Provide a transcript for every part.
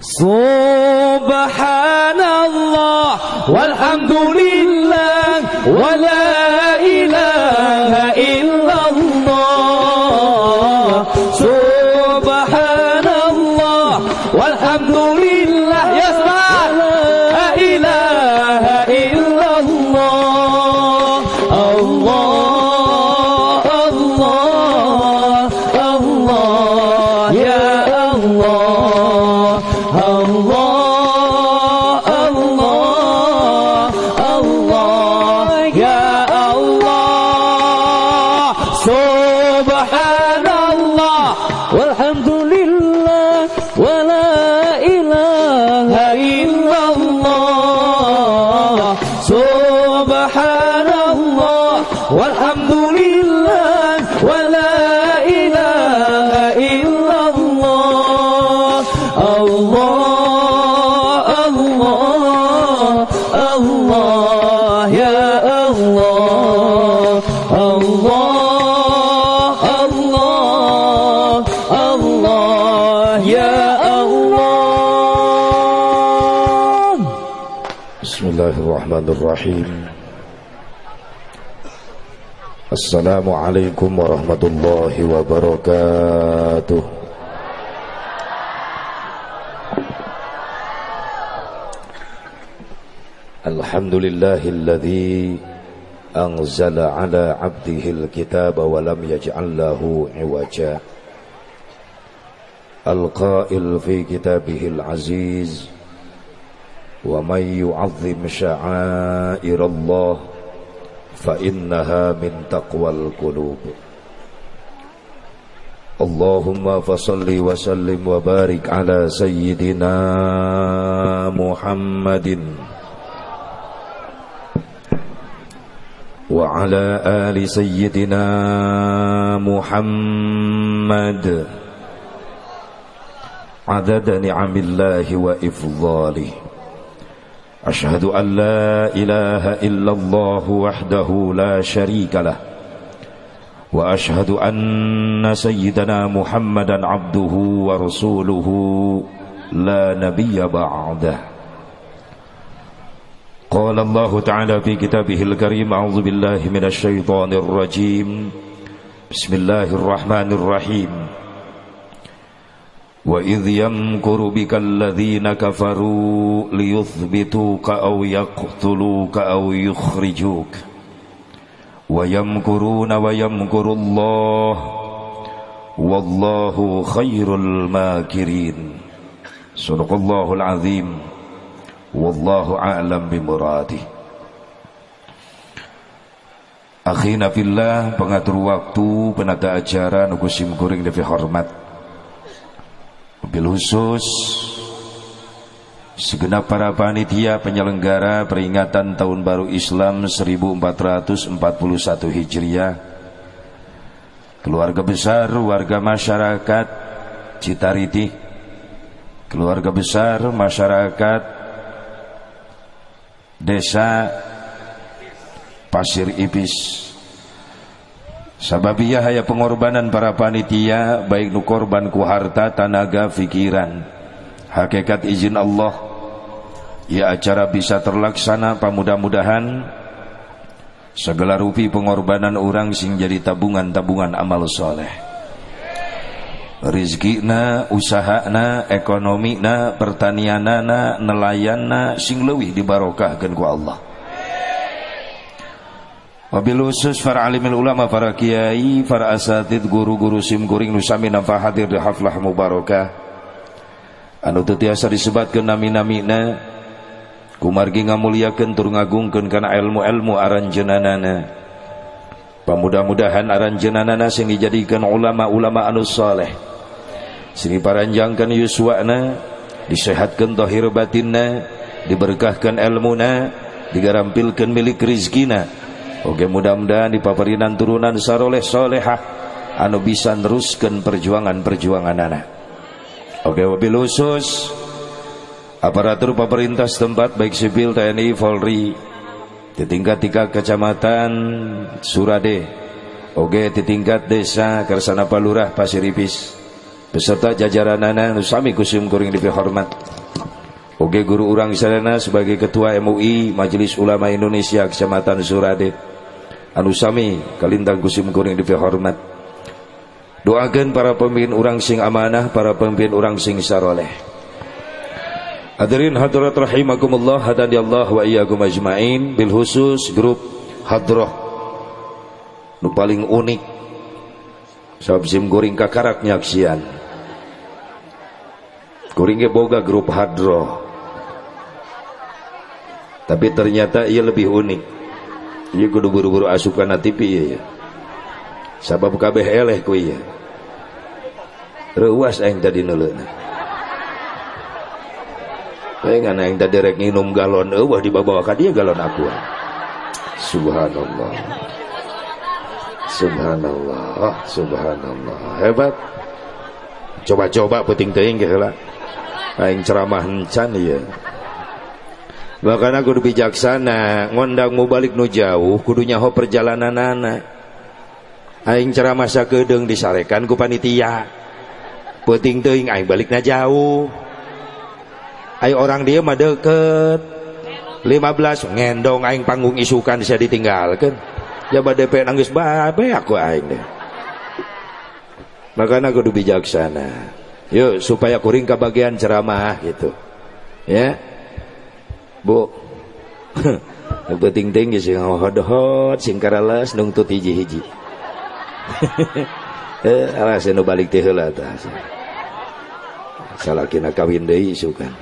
Subhanallah Walhamdulillah Wa la ilaha الرحمن الرحيم السلام عليكم ورحمة الله وبركاته الحمد لله الذي أنزل على عبده الكتاب ولم يجعل له عوجا القائل في كتابه العزيز ومن يعظم شعائر الله فإنها من تقوى القلوب. اللهم فصل وسلم وبارك على سيدنا محمد وعلى آل سيدنا محمد. عدد نعم الله وإفضاله. أشهد أن لا إله إلا الله وحده لا شريك له وأشهد أن سيدنا محمدا عبده ورسوله لا نبي بعده. قال الله تعالى في كتابه الكريم أعوذ بالله من الشيطان الرجيم. بسم الله الرحمن الرحيم. وإذ يمكر بك الذين كفروا ليثبتوك أو يقتلوك أو يخرجوك ويمكرون ويمكر الله والله خير الماكرين صدق الله العظيم والله أعلم بمراده Akhina fillah pengatur waktu penata acara nukusim kuring devi hormat Mobil khusus. Segenap para panitia penyelenggara peringatan Tahun Baru Islam 1441 Hijriah. Keluarga besar warga masyarakat Citariti Keluarga besar masyarakat Desa Pasir Ibis Sababiyah haya pengorbanan para panitia baik nu korban ku harta, tanaga, fikiran. Hakikat izin Allah ya acara bisa terlaksana pamudah-mudahan segala rupi pengorbanan orang sing jadi tabungan-tabungan amal soleh. Rizkina, usahana, ekonomina, pertanianana, nelayanna sing leuwih dibarokahkeun ku Allah. Wabil khusus para alimil ulama, para kiai, para asatid, guru-guru sim kuring nusami nampak hadir di haflah mubarakah. Anu tetiasa disebatkan nami-namina, kumargi ngamuliakan tur ngagungkan karena ilmu-ilmu aranjenanana. Pamudah-mudahan aranjenanana sing dijadikan ulama-ulama anu saleh. Sini paranjangkan yuswana, disehatkan dohir batinna, diberkahkan ilmuna, digarampilkan milik rizkina, Oke mudah-mudahan di paparinan turunan saroleh solehah anu bisa neruskan perjuangan-perjuangan anak. Oke wabil khusus aparatur pemerintah setempat baik sipil TNI Polri di tingkat tiga kecamatan Surade. Oke di tingkat desa Kersana Palurah Pasiripis beserta jajaran anak nusami kusim kuring dihormat Oke guru urang sadana sebagai ketua MUI Majelis Ulama Indonesia Kecamatan Surade anu sami kalintang kusim kuring hormat doakan para pemimpin urang sing amanah para pemimpin urang sing saroleh. Hadirin hadirat rahimakumullah hadani Allah wa iyyakum ajmain bil khusus grup hadrah nu paling unik sabab sim kuring kakarak nyaksian kuring boga grup hadroh. Tapi ternyata ia lebih unik ia kudu buru-buru asupan TV ya, ya. sabab kabeh eleh ku iya. Ruas aing tadi nuleuna pengen aing tadi rek minum galon eueuh dibawa ka dia galon aku. Subhanallah. Subhanallah subhanallah. Hebat. Coba-coba penting teuing lah aing ceramah encan ieu Bahkan aku bijaksana ngondang mau balik nu jauh kudunya ho perjalanan anak. Aing ceramah sakedeung disarekan ku panitia. Penting teuing aing balik na jauh. Aing orang dia mah deket 15 ngendong aing panggung isukan saya ditinggalkan ya DP nangis babe aku aing deh. Makanya kudu bijaksana. Yuk supaya kuring bagian ceramah gitu. Ya Bu. Penting tinggi sih hot sing karalas nungtut hiji-hiji. Eh alas nu balik teh heula tah salakina kawin deui isukan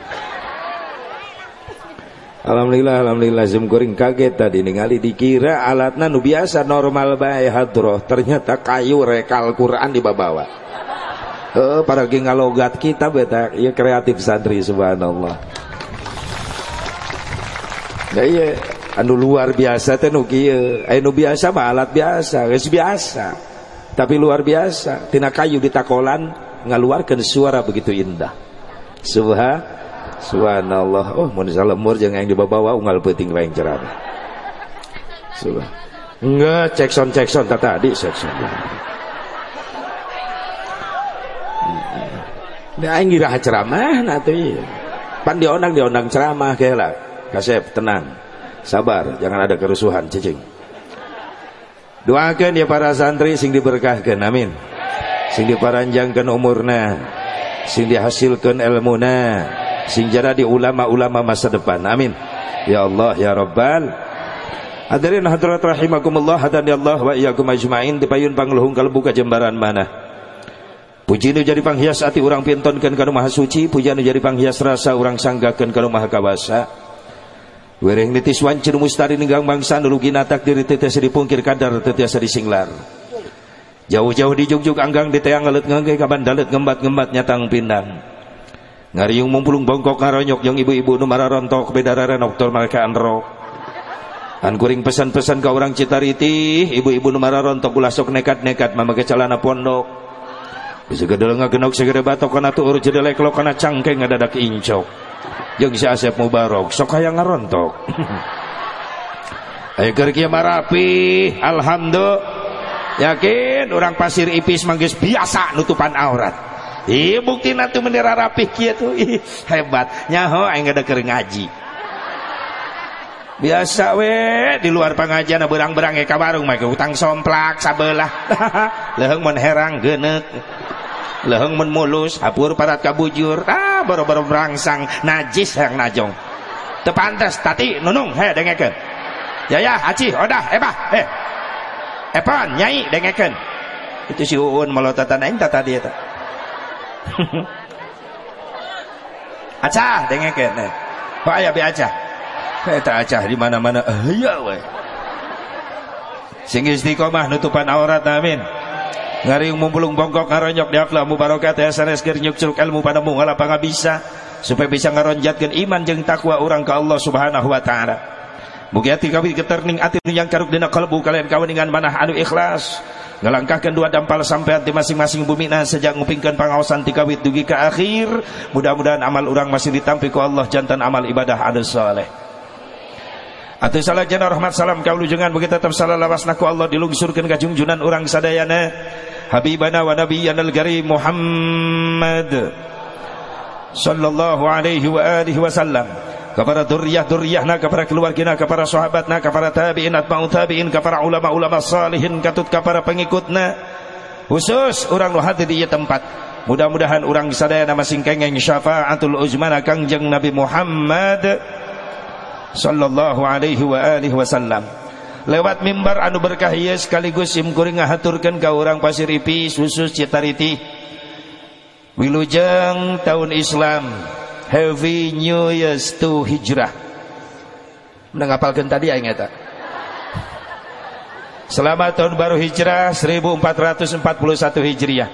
Alhamdulillah alhamdulillah zoom kuring kaget tadi ningali dikira alatna nu biasa normal bae hadroh ternyata kayu rekal Quran dibawa eh para gingalogat kita beta ieu kreatif santri subhanallah Iya anu luar biasa teh. Anu biasa mah alat biasa, geus biasa. Tapi luar biasa, tina kayu ditakolan ngaluarkeun suara begitu indah. Subha Subhanallah. Oh, mun salemur jeung yang dibawa unggal peuting lain ceramah. Subhan. Enggak, cek sound cek sound tadi cek sound. Nah, ngira ceramah na teh. Pan diondang diondang ceramah kayak lah. Kasep, tenang. Sabar, jangan ada kerusuhan, cicing. Doakan ya para santri sing diberkahkan, amin. Sing diparanjangkan umurna, sing dihasilkan ilmuna, sing jadi ulama-ulama masa depan, amin. Ya Allah, ya Rabbal. Hadirin hadirat rahimakumullah, hadani Allah wa iyyakum ajmain dipayun pangluhung kalbu jembaran mana. Puji nu jadi panghias ati urang pintonkeun kana maha suci, puji nu jadi panghias rasa urang sanggakeun kana maha kawasa. Wereng nitis wancir mustari ninggang bangsa natak diri tetes dipungkir kadar tetes disinglar. Jauh-jauh di anggang di teang ngalet ngangge kaban dalet ngembat-ngembat nyatang pindang. Ngariung mumpulung bongkok ngaronyok yang ibu-ibu nu rontok bedararan oktor mereka anrok. An kuring pesan-pesan ke orang Citariti, ibu-ibu nu rontok ulah sok nekat-nekat mamakai celana pondok. Bisa gedel ngagenok segede batok kana tuur jedelek lo kana cangkeng ngadadak incok jeung si Asep Mubarok. Sok hayang ngarontok ayo keur kieu marapi alhamdulillah. Yakin orang pasir ipis manggis biasa nutupan aurat. Ih bukti nanti mendera rapih kia tuh Ih, hebat. Nyaho aing ada keur ngaji. Biasa we. Di luar pengajian berang-berang ya warung mah utang somplak sabelah. Leheng mun herang geuneuk leheng mun mulus hapur parat kabujur. Ah baru-baru merangsang najis yang najong. Tepantes tati nunung he dengekeun. Ya ya haji odah ebah he. Epan nyai dengekeun. Itu si uun melotatan aing tata dia ta. Acah dengekeun he. Pak aya be acah. Eta acah di mana-mana. Aya we. Sing istiqomah nutupan aurat amin ngaring mumpulung bongkok ngaronyok di akhlak mubarokat ya sanes keur nyukcuk ilmu padamu ngala bisa. Supaya bisa ngaronjatkeun iman jeung takwa orang ke Allah Subhanahu wa taala. Mugi ati kawin keterning ati yang karuk dina kalbu kalian kaweningan manah anu ikhlas. Ngelangkahkan dua dampal sampai di masing-masing bumi nah sejak ngupingkan pengawasan tikawit dugi ke akhir. Mudah-mudahan amal orang masih ditampi ku Allah jantan amal ibadah ada saleh Atau salah jana rahmat salam kau lujengan begitu tetap salah lawas naku Allah dilungsurkan ke junjunan orang sadayana. Habibana wa nabiyyana al-karim Muhammad sallallahu alaihi wa alihi wasallam. Kepada duriyah-duriyahna kepada keluargina kepada sahabatna kepada tabi'in atba'u tabi'in kepada ulama-ulama salihin katut kepada pengikutna. Khusus orang nu hati di tempat. Mudah-mudahan orang sadaya nama singkengeng syafaatul uzmana kangjeng Nabi Muhammad sallallahu alaihi wa alihi wasallam. Lewat mimbar anu berkah ieu sekaligus sim kuring ngahaturkeun ka urang Pasir Ipis khusus Citariti wilujeng tahun Islam Happy New Year's to Hijrah. Menangapalkan tadi aing eta? Selamat tahun baru Hijrah 1441 Hijriah.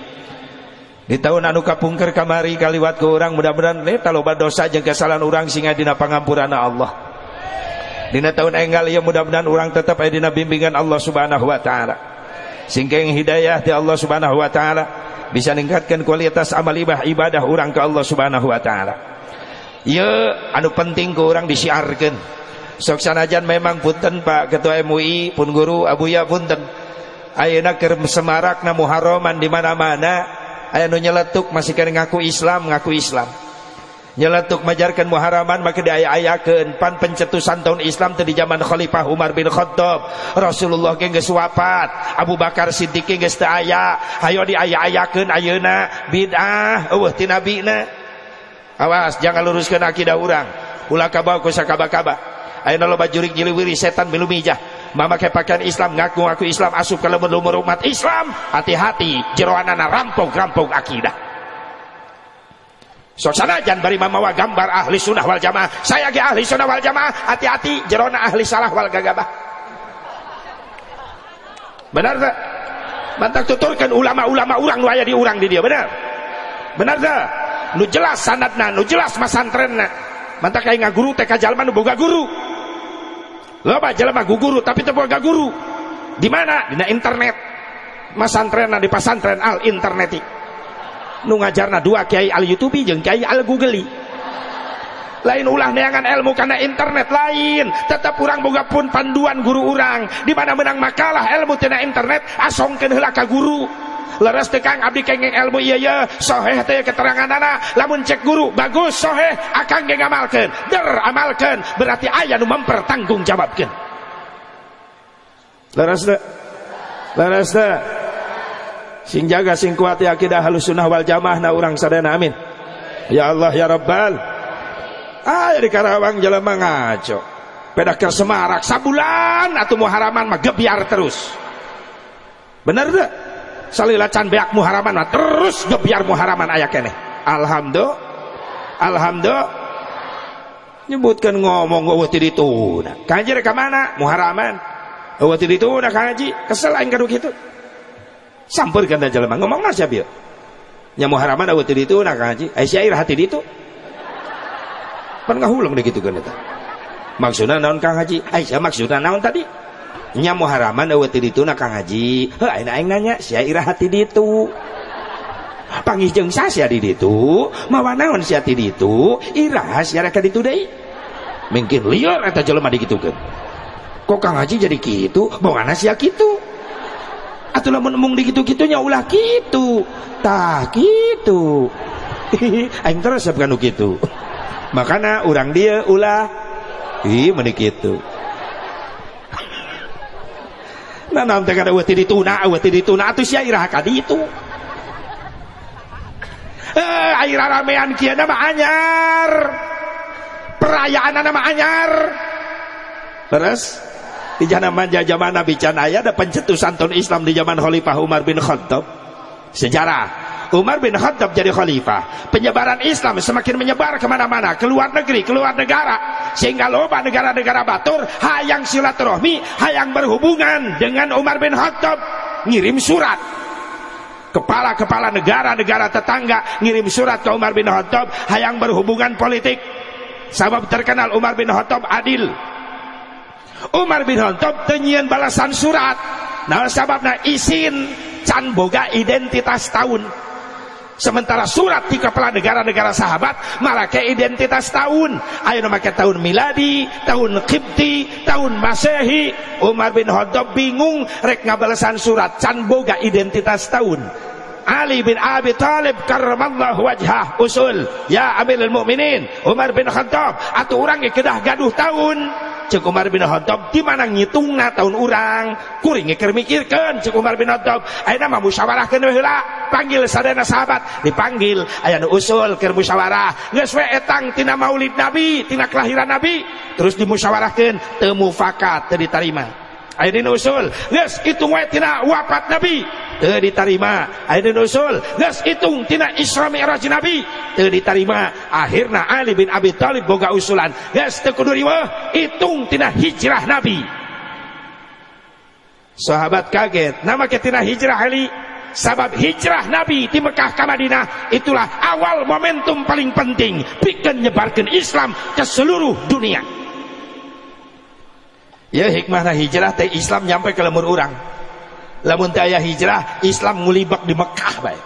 Di tahun anu kapungker kamari kaliwat ke orang mudah-mudahan eta loba dosa jeung kesalahan orang singa dina pangampuranna Allah dina tahun enggal ieu mudah-mudahan orang tetap aya dina bimbingan Allah Subhanahu wa taala. Singkeng hidayah di Allah Subhanahu wa taala bisa meningkatkan kualitas amal ibadah orang ke Allah Subhanahu wa taala. Ieu anu penting ke orang disiarkeun sok sanajan memang punten Pak Ketua MUI pun guru Abuya punten ayeuna keur semarakna Muharraman di mana-mana aya nu nyeletuk masih ngaku Islam ngaku Islam nyeletuk majarkan muharaman maka diaya-ayakeun. Pan pencetusan tahun Islam tadi zaman Khalifah Umar bin Khattab. Rasulullah ge geus wafat. Abu Bakar Siddiq ge geus hayo diaya-ayakeun ayeuna. Bid'ah eueuh ti nabina. Awas jangan luruskeun akidah urang. Ulah kabawa ku sakaba-kaba ayeuna loba jurik jiliwiri setan milu mijah. Memakai pakaian Islam ngaku ngaku Islam asup ke lemur-lemur umat Islam. Hati-hati jeroanana rampung-rampung akidah Sosana jangan bari mamawa gambar ahli sunnah wal jamaah. Saya ge ahli sunnah wal jamaah. Hati-hati jerona ahli salah wal gagabah. Benar tak? Mantak tuturkan ulama-ulama orang nu aya di urang di dia benar. Benar tak? Nu jelas sanadna, nu jelas masantrenna. Mantak kayak ngaguru teh ka jalma nu boga guru. Loba jalma guru tapi teu boga guru. Di mana? Dina internet. Masantrenna di pasantren al interneti nu ngajarna dua kiai al youtube jeung kiai al google lain ulah neangan ilmu karena internet lain. Tetap kurang boga pun panduan guru urang. Di mana menang makalah ilmu tina internet asongkeun heula ka guru. Leres tekang abdi kengeng ilmu iya ya soheh teh keterangan anak lamun cek guru bagus soheh. Akan ge ngamalkeun der amalkeun. Berarti aya nu mempertanggungjawabkeun. Leres teh. Leres teh sing jaga sing kuat ya akidah halus sunnah wal jamaah. Na urang sadana amin. Ya Allah ya Rabbal. Ah di Karawang jelema ngaco. Pedak ke Semarak sabulan. Atau muharaman mah gebiar terus. Bener deh salila can beak muharaman mah terus gebiar muharaman aya kene. Alhamdulillah. Alhamdulillah. Nyebutkan ngomong eueuh ti dituna. Kanjir ka mana? Muharaman. Eueuh ti dituna kanji kesel aing kadu kitu sampur kata jelema ngomong nasiap ya? Nya muharaman awet itu nak haji. Ai syair hati itu. Pan gitu kan eta. Maksudna naon kang haji? Ai maksudna naon tadi? Nya muharaman awet itu nak kang haji. Heuh aing nanya syair hati itu. Panggih jeung sia di ditu mawa naon sia di ditu irah sia ka ditu deui mungkin liar eta jelema digitukeun. Kok kang haji jadi kitu bawana sia kitu atau lamun emung di gitu-gitunya ulah gitu. Tak gitu. Aing terus bukan gitu. Makanya orang dia ulah ih menik itu nah nanti kada wati dituna wati dituna atuh sia irah kadi itu eh air ramean kieu nama anyar. Perayaan nama anyar. Terus di zaman zaman Nabi Can ada pencetusan tahun Islam di zaman Khalifah Umar bin Khattab. Sejarah. Umar bin Khattab jadi khalifah. Penyebaran Islam semakin menyebar ke mana-mana. Ke luar negeri, ke luar negara. Sehingga loba negara-negara batur hayang silaturahmi, hayang berhubungan dengan Umar bin Khattab. Ngirim surat. Kepala-kepala negara-negara tetangga ngirim surat ke Umar bin Khattab hayang berhubungan politik. Sabab terkenal Umar bin Khattab adil Umar bin Khattab tenyian balasan surat. Nah sababna isin can boga identitas tahun. Sementara surat di kepala negara-negara sahabat malah ke identitas tahun. Ayo make tahun miladi tahun kipti tahun masehi. Umar bin Khattab bingung rek ngabalasan surat can boga identitas tahun. Ali bin Abi Talib karramallahu wajhah usul. Ya Amirul Mukminin Umar bin Khattab atau orang kedah gaduh tahun Umar bin Khattab di mana ngitungna tahun urang? Kuring keur mikirkeun Cek Umar bin Khattab. Ayeuna mah musyawarahkeun heula? Panggil sadayana sahabat. Dipanggil aya nu usul keur musyawarah. Geus we etang tina maulid nabi tina kelahiran nabi. Terus dimusyawarahkeun teu mufakat teu ditarima. Ayeuna usul. Hitung wae tina wafat nabi. Teu diterima Ayeuna usul. Geus hitung tina Isra Mi'raj nabi. Teu diterima akhirna Ali bin Abi Thalib boga usulan. Geus teu kudu hitung tina hijrah nabi. Sahabat kaget. Nama tina hijrah Ali? Sabab hijrah Nabi di Mekah ke Madinah itulah awal momentum paling penting. Bikin nyebarkan Islam ke seluruh dunia ya hikmah hijrah teh Islam nyampe ke lemur orang lamun teh hijrah Islam ngulibak di Mekah baik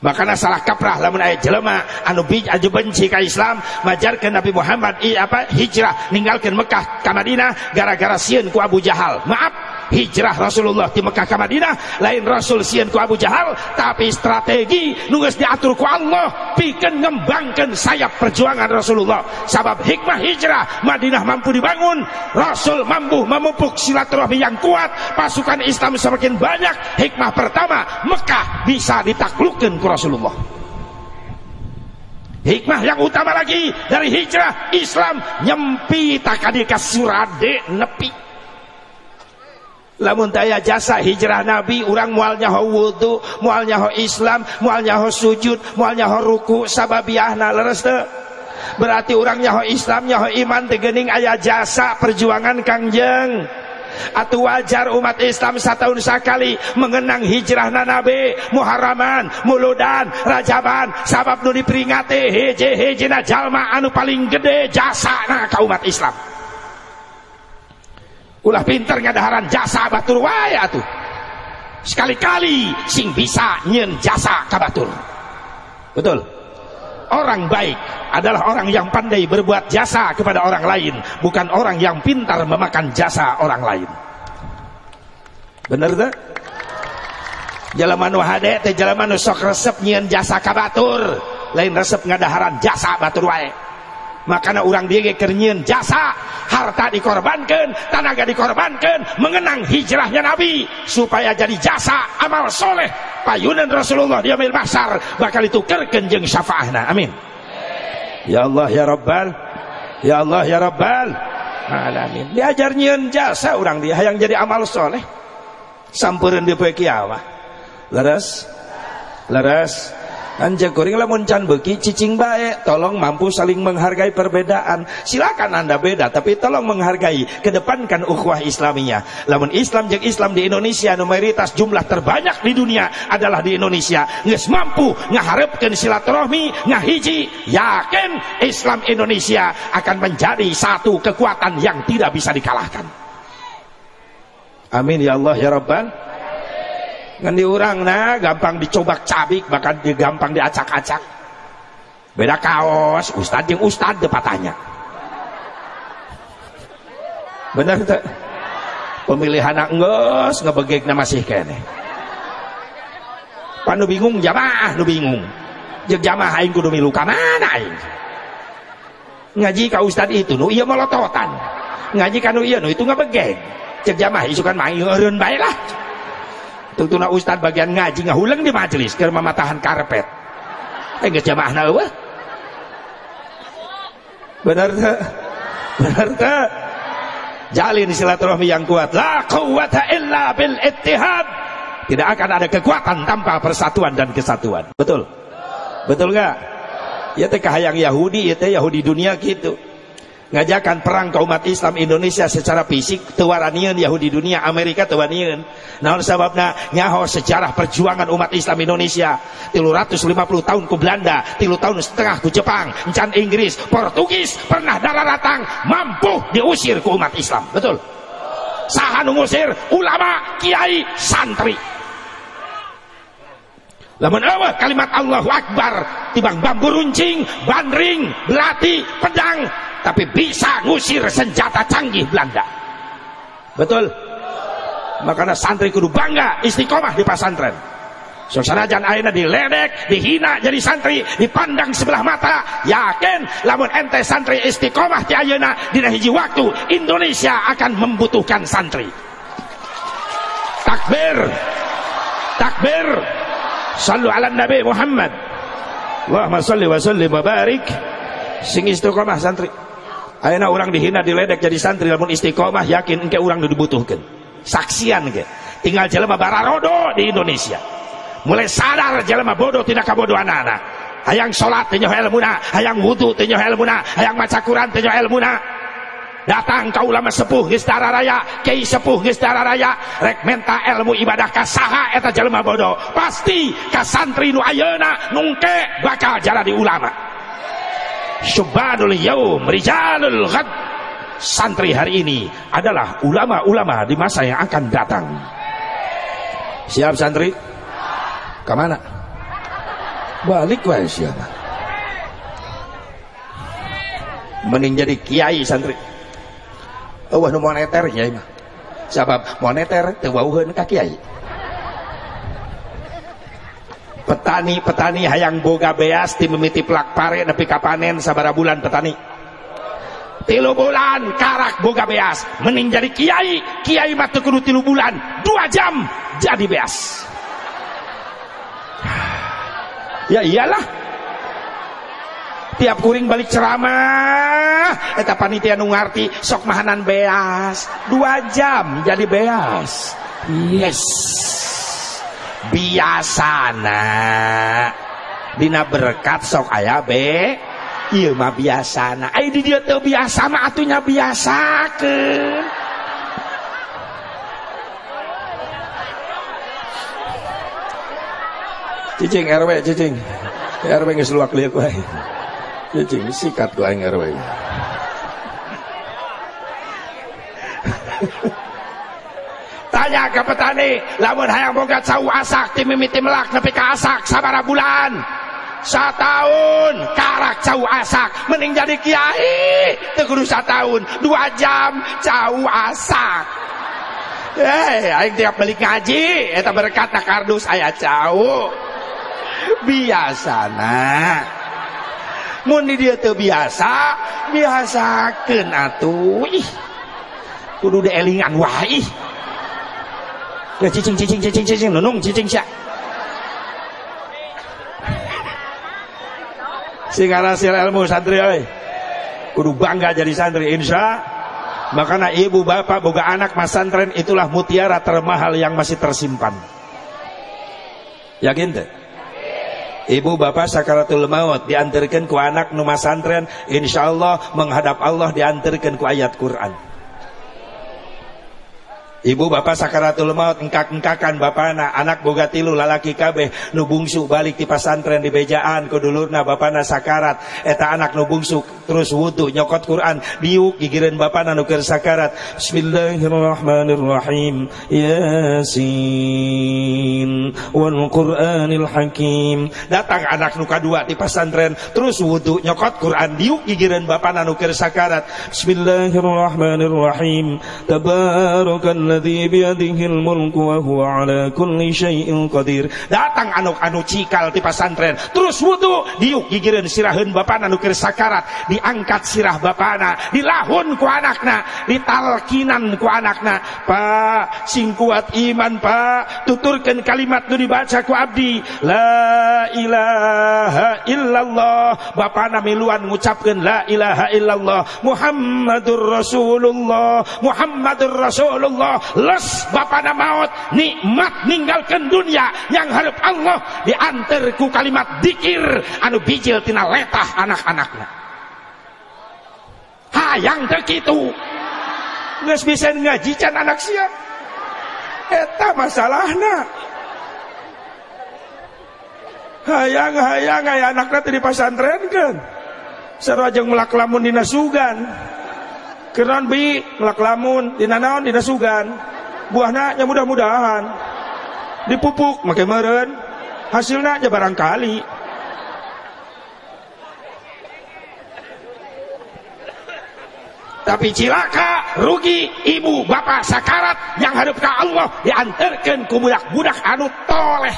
makanya salah kaprah lamun ayat jelema anu bij aju benci ka Islam majarkan Nabi Muhammad i, apa hijrah ninggalkan Mekah ke Madinah gara-gara sieun ku Abu Jahal. Maaf hijrah Rasulullah di Mekah ke Madinah. Lain Rasul sieun ku Abu Jahal. Tapi strategi nunggu diatur ku Allah. Bikin ngembangkan sayap perjuangan Rasulullah. Sabab hikmah hijrah Madinah mampu dibangun. Rasul mampu memupuk silaturahmi yang kuat. Pasukan Islam semakin banyak. Hikmah pertama Mekah bisa ditaklukkan ku Rasulullah. Hikmah yang utama lagi dari hijrah Islam. Nyempi takadika surade nepi lamun taya jasa hijrah nabi orang mual nyaho wudu mual nyaho islam mual nyaho sujud mual nyaho ruku sababiahna leres teu. Berarti orang nyaho islam nyaho iman tegening ayah jasa perjuangan kangjeng atau wajar umat Islam setahun sekali mengenang hijrah nabi muharaman muludan rajaban sabab nu diperingati heje heje jalma anu paling gede jasa na umat Islam ulah pinter ngadaharan jasa batur wae atuh. Sekali-kali sing bisa nyen jasa ka batur. Betul? Orang baik adalah orang yang pandai berbuat jasa kepada orang lain bukan orang yang pintar memakan jasa orang lain. Bener tak? jalaman wahade teh jalaman sok resep nyen jasa ka batur. Lain resep ngadaharan jasa batur wae makanya orang dia kernyian jasa. Harta dikorbankan tenaga dikorbankan mengenang hijrahnya Nabi. Supaya jadi jasa amal soleh. Payunan Rasulullah dia ambil masar bakal itu kerkenjeng syafaahna amin. Ya Allah ya Rabbal. Ya Allah ya Rabbal. Alamin. Diajar nyian jasa orang dia yang jadi amal soleh. Sampuran di pekiawa leres. Leres Anjak goreng lamun can beki cicing baik tolong mampu saling menghargai perbedaan. Silakan anda beda tapi tolong menghargai kedepankan ukhuwah islamiyah lamun Islam jek Islam di Indonesia mayoritas jumlah terbanyak di dunia adalah di Indonesia. Nges mampu ngaharapkan silaturahmi ngahiji yakin Islam Indonesia akan menjadi satu kekuatan yang tidak bisa dikalahkan. Amin ya Allah ya Rabbal ngan orang nah gampang dicobak cabik bahkan gampang diacak-acak. Beda kaos ustad yang ustad depan tanya bener tak pemilihan nggos ngebegek masih kene pan nu bingung jamaah nu bingung. Jeung jamaah aing kudu milu ka mana aing? Ngaji ka ustad itu nu iya melototan. Ngaji ka nu iya nu itu ngebegek. Cek jamaah isukan main eureun bae lah tutuna ustad bagian ngaji ngahuleng di majelis ke mamatahan karpet. Eh nggak jamaah nawa benar tak? Benar tak? Jalin silaturahmi yang kuat. La quwata illa bil ittihad. Tidak akan ada kekuatan tanpa persatuan dan kesatuan. Betul? Betul nggak? Ya teh yang Yahudi ya teh Yahudi dunia gitu ngajakan perang ke umat Islam Indonesia secara fisik tewaranian Yahudi dunia Amerika tewanian. Nah sebabnya nyaho sejarah perjuangan umat Islam Indonesia. 350 tahun ke Belanda tilu tahun setengah ke Jepang encan Inggris Portugis pernah darah datang mampu diusir ke umat Islam. Betul? Sahan ngusir ulama kiai santri. Lamun Allah kalimat Allahu Akbar tibang bambu runcing, bandring, belati, pedang tapi bisa ngusir senjata canggih Belanda betul makanya santri kudu bangga istiqomah di pesantren Sosanajan ayeuna diledek, dihina jadi santri, dipandang sebelah mata, yakin lamun ente santri istiqomah ti ayeuna dina hiji waktu Indonesia akan membutuhkan santri. Takbir. Takbir. Sallu ala Nabi Muhammad. Allahumma salli wa sallim wa barik. Sing istiqomah santri. Ayeuna orang dihina diledek jadi santri lamun istiqomah yakin engke orang dibutuhkan. Saksian ke. Tinggal jelema bararodo di Indonesia. Mulai sadar jelema bodoh tidak kabodoh anak-anak. Hayang sholat tinyo ilmuna hayang wudhu tinyo ilmuna hayang maca Quran tinyo ilmuna datang ke ulama sepuh geus raya kiai sepuh geus raya rek menta ilmu ibadah ka saha eta jelema bodoh. Pasti ka santri nu ayeuna nungke bakal di ulama syubbanul yaum rijalul ghad santri hari ini adalah ulama-ulama di masa yang akan datang siap santri Ke mana? Balik wae siapa? Mending jadi kiai santri. Oh, nu moneter kiai mah. Sabab moneter teu wauheun ka. Petani-petani hayang boga beas ti mimiti plak pare nepi ka panen sabara bulan petani. Tilu bulan karak boga beas, mending jadi kiai, kiai mah teu kudu tilu bulan, dua jam jadi beas. Ya iyalah. Tiap kuring balik ceramah, eta panitia nu ngarti sok mahanan beas. Dua jam jadi beas. Yes. Biasana. Dina berkat sok aya be. Iya mah biasana. Ai di dia teu biasa atunya biasakeun. cicing RW cicing RW nggak luak liat gue cicing sikat gue yang RW tanya ke petani. Lamun hayang boga cau asak tim mimiti melak nepi ka asak sabara bulan. Tahun karak cau asak. Mending jadi kiai teu satu tahun dua jam cau asak. Eh, aing tiap balik ngaji, eta berkat kardus aya cau biasana. Mun dia tuh biasa biasakeun atuh kudu dielingan wae ih ya cicing cicing cicing cicing nunung cicing sia sing hasil ilmu santri euy kudu bangga jadi santri insya. Makanya ibu bapak boga anak mas santren itulah mutiara termahal yang masih tersimpan. Yakin tuh Ibu bapak sakaratul maut diantarkan ku anak nu masantren insyaallah menghadap Allah diantarkan ku ayat Quran Ibu bapak sakaratul maut engkak-engkakan bapana anak boga tilu lalaki kabeh nu bungsu balik di pasantren di bejaan ku dulurna bapana sakarat. Eta anak nu bungsu terus wudu nyokot Quran diuk gigireun bapana nu keur sakarat. Bismillahirrahmanirrahim Yasin wal Qur'anil Hakim. Datang anak nu kadua di pasantren terus wudu nyokot Quran diuk gigireun bapana nu keur sakarat. Bismillahirrahmanirrahim Tabarakallah alladhi biyadihil mulku wa huwa ala kulli syai'in qadir datang anu-anu cikal di pasantren terus wudu diuk gigireun siraheun bapana nu keur sakarat. Diangkat sirah bapana dilahun ku anakna ditalkinan ku anakna. Pak sing kuat iman Pak. Tuturkan kalimat nu dibaca ku abdi. La ilaha illallah. Bapana miluan ngucapkeun la ilaha illallah. Muhammadur Rasulullah. Muhammadur Rasulullah les bapana maut nikmat ninggalkan dunia yang harap Allah diantar ku kalimat dikir anu bijil tina letah anak-anaknya hayang teu kitu geus bisa ngaji can anak sia. Eta masalahna. Hayang-hayang aya anakna teh di pasantren kan sarajeng melak lamun dina sugan keran bi melak lamun dina naon dina sugan buahna ya mudah-mudahan. Dipupuk make meren hasilnya aja barangkali. Tapi cilaka rugi ibu bapak sakarat yang hadap ke Allah diantarkan ke budak-budak anu toleh.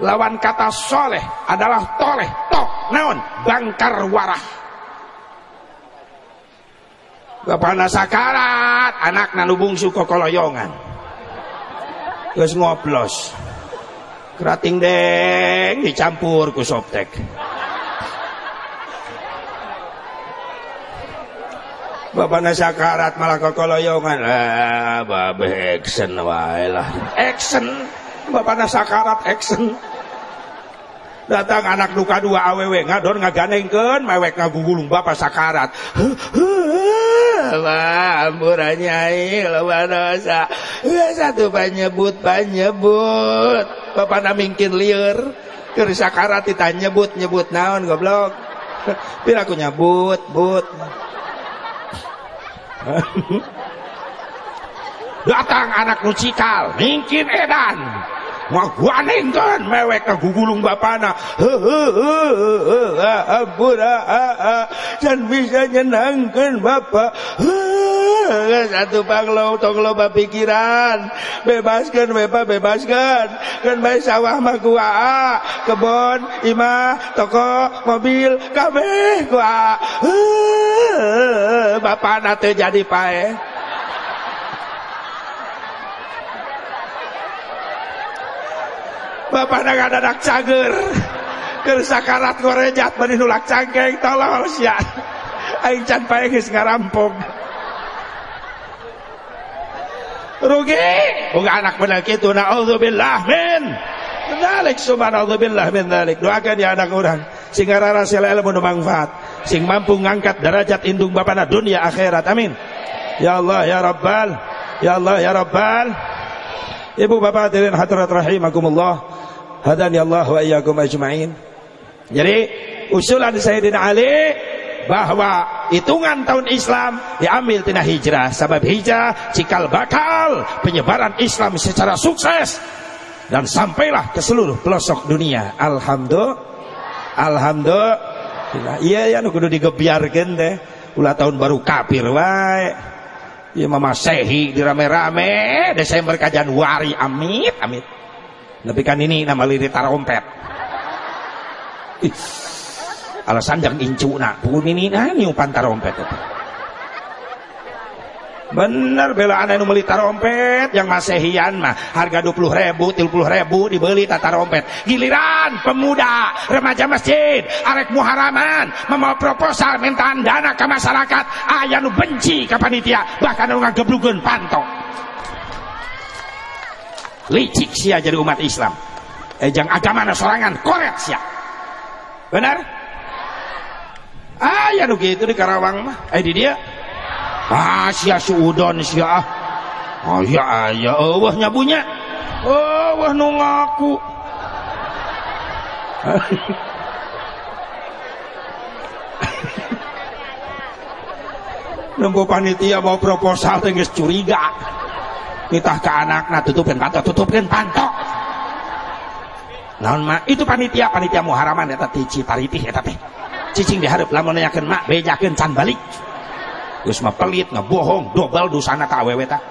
Lawan kata soleh adalah toleh. Tok naon? Bangkar warah Bapak sakarat anak nanu bungsu kokoloyongan terus ngoblos. Kerating deng dicampur ku soptek. Bapak sakarat malah kokoloyongan ah babe action wae lah. Action? Bapak sakarat action? Datang anak duka dua awewe ngadon ngaganengkeun mewek ngagugulung bapak sakarat. Wah, ampuran nyai lawan dosa. Satu panyebut panyebut. Bapak na mungkin liur. Keur sakarat ditanya nyebut nyebut naon goblok. Pira aku nyebut but. Datang anak nucikal, mungkin edan ngaguanengkeun mewek ka gugulung bapana dan bisa nyenangkan bapak. Satu panglo tong loba pikiran. Bebaskan bapak bebaskan. Kan bae sawah mah gua kebon imah toko mobil kabeh gua bapak nate jadi pae Bapak nak ada nak cager. Keur sakarat gorejat bari nulak cangkeng tolol sia. Aing can pae geus ngarampung. Rugi? Boga anak bener kitu naudzubillah min. Dalik subhanallah min dalik doakan ya anak orang. Sing rara sila ilmu manfaat. Sing mampu ngangkat derajat indung bapana dunia akhirat. Amin. Ya Allah ya Rabbal. Ya Allah ya Rabbal Ibu bapak hadirin hadirat rahimakumullah. Hadani Allah wa iyyakum ajma'in. Jadi usulan Sayyidina Ali bahwa hitungan tahun Islam diambil tina hijrah. Sebab hijrah cikal bakal penyebaran Islam secara sukses. Dan sampailah ke seluruh pelosok dunia. Alhamdulillah. Alhamdulillah. Iya ya nu kudu digebiarkeun teh. Ulah tahun baru kafir wae ieu mah masehi dirame-rame. Desember ka Januari. Amit amit. Tapi kan ini nama lirik tarompet alasan jangan incu nak pun ini nah nyupan tarompet itu bener bela anak nu meuli tarompet yang masehian mah. Harga 20 ribu 30 ribu dibeli tata rompet. Giliran pemuda remaja masjid arek muharaman membawa proposal mintaan dana ke masyarakat. Ayah nu benci ke panitia bahkan nu ngageblukeun pantok licik sia jadi umat Islam. Ejang agama na sorangan koret sia. Benar ah ya nu gitu di Karawang mah. Eh di dia ah sia suudon sia oh ya ya Allah nyabunya oh wah nu ngaku Nunggu panitia mau proposal tengis curiga. Nitah ke anak nah tutupin pantok tutupin pantok. Naon mak? Itu panitia panitia muharaman eta tici paritih eta teh. Cicing diharap lamun nanyakeun mak bejakeun can balik geus mah pelit ngebohong dobel dosana ka awewe ta.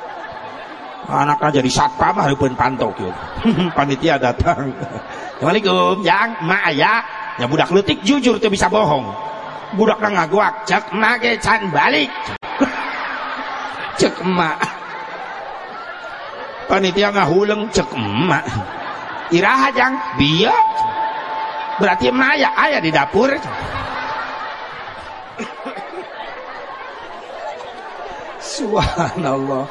Anaknya jadi satpam hareupeun pantok kieu panitia datang. Assalamualaikum yang aya ya budak letik jujur tuh bisa bohong. Budak ngaguak cek mak can balik. Cek mak. Panitia ngahuleng cek emak iraha jang. Biak. Berarti emak aya aya di dapur subhanallah.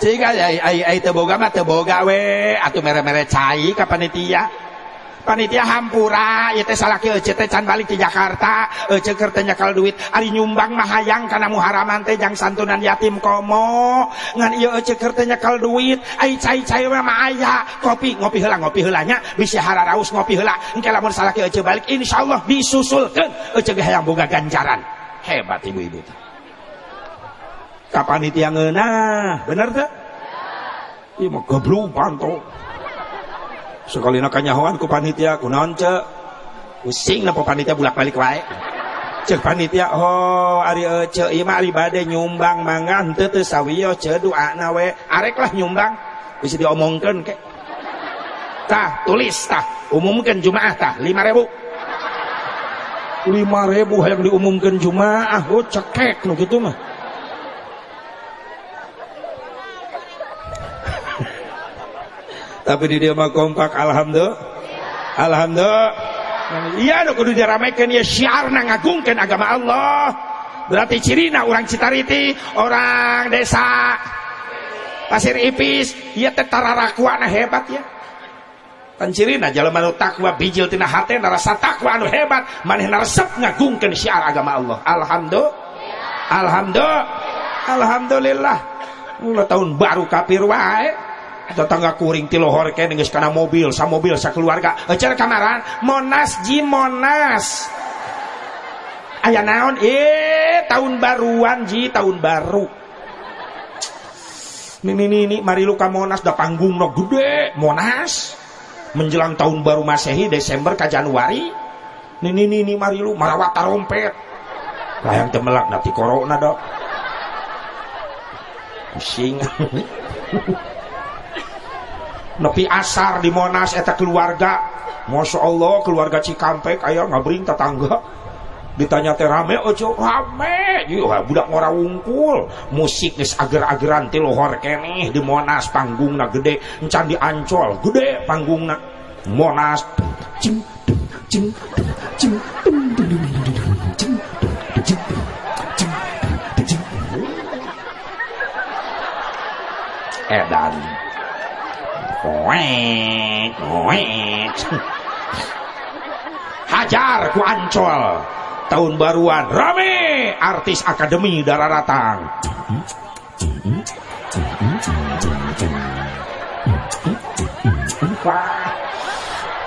Sehingga ai ai ai teboga mah teboga we. Atuh mere-mere cai ka panitia. Panitia hampura ya teh salaki ece teh can balik di Jakarta. Ece keur teh duit. Ari nyumbang mah hayang kana muharaman teh jang santunan yatim komo. Ngan ieu ece keur teh duit. Ai cai-cai we mah aya. Kopi ngopi heula ngopi heula nya. Bisi hararaus ngopi heula. Engke lamun salaki ece balik insyaallah disusulkeun. Ece ge hayang boga ganjaran. Hebat ibu-ibu ka panitia ngeunah bener teh ieu mah goblok panto sekali nak kanyahoan ku panitia ku naon cek pusing na panitia bulak balik wae. Cek panitia oh ari cek ieu mah ari bade nyumbang mangga henteu teu sawiyo cek doa we. Arek lah nyumbang. Bisa diomongkeun ke tah tulis tah. Umumkan jumaah tah. Lima ribu. Lima ribu yang diumumkan jumaah. Oh cekek nu gitu mah tapi di dia mah kompak alhamdulillah. Alhamdulillah. Iya nu kudu diramekeun ya syiarna ngagungkeun agama Allah. Berarti cirina orang Citariti orang desa Pasir Ipis iya teh tararakuana hebat ya. Kan cirina jelema nu takwa bijil tina hate rasa takwa anu hebat manehna resep ngagungkeun syiar agama Allah. Alhamdulillah. Alhamdulillah. Alhamdulillah. Ulah tahun baru kafir wae tetangga kuring ti lohor ke geus kana mobil sa mobil sa keluarga. Ecer kamaran monas ji monas. Aya naon? Eh tahun baruan ji tahun baru. Nini nini mari lu ka monas da panggung no gede monas. Menjelang tahun baru masehi Desember ke Januari. Nini nini mari lu marawat tarompet layang temelak nanti corona dok. Pusing nepi asar di Monas eta keluarga Masya Allah keluarga Cikampek ayo ngabring tetangga ditanya teh rame ojo rame iya budak ngora wungkul musik nis ager-ageran ti keneh di Monas panggungna gede encan di Ancol gede panggungna Monas cing cing cing cing edan Wet, wet. Hajar ku ancol. Tahun baruan rame. Artis akademi dararatang.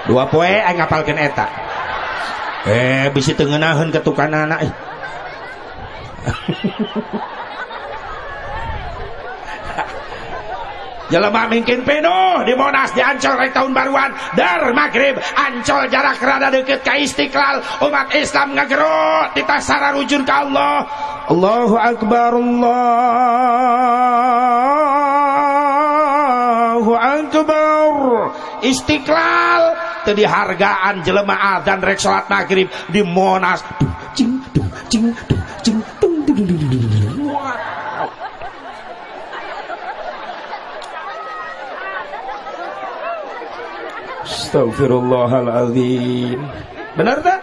Dua poe aing ngapalkeun eta. Eh bisi teu ngeunaheun ketukan anak Jelema mungkin penuh. Di Monas di Ancol rek tahun baruan. Dar maghrib Ancol jarak rada deket ke Istiqlal. Umat Islam ngagerot di tasara rujun ke Allah. Allahu Akbar Allahu Akbar. Istiqlal tadi hargaan jelema dan rek salat maghrib. Di Monas cing cing cing Astagfirullahaladzim Benar tak?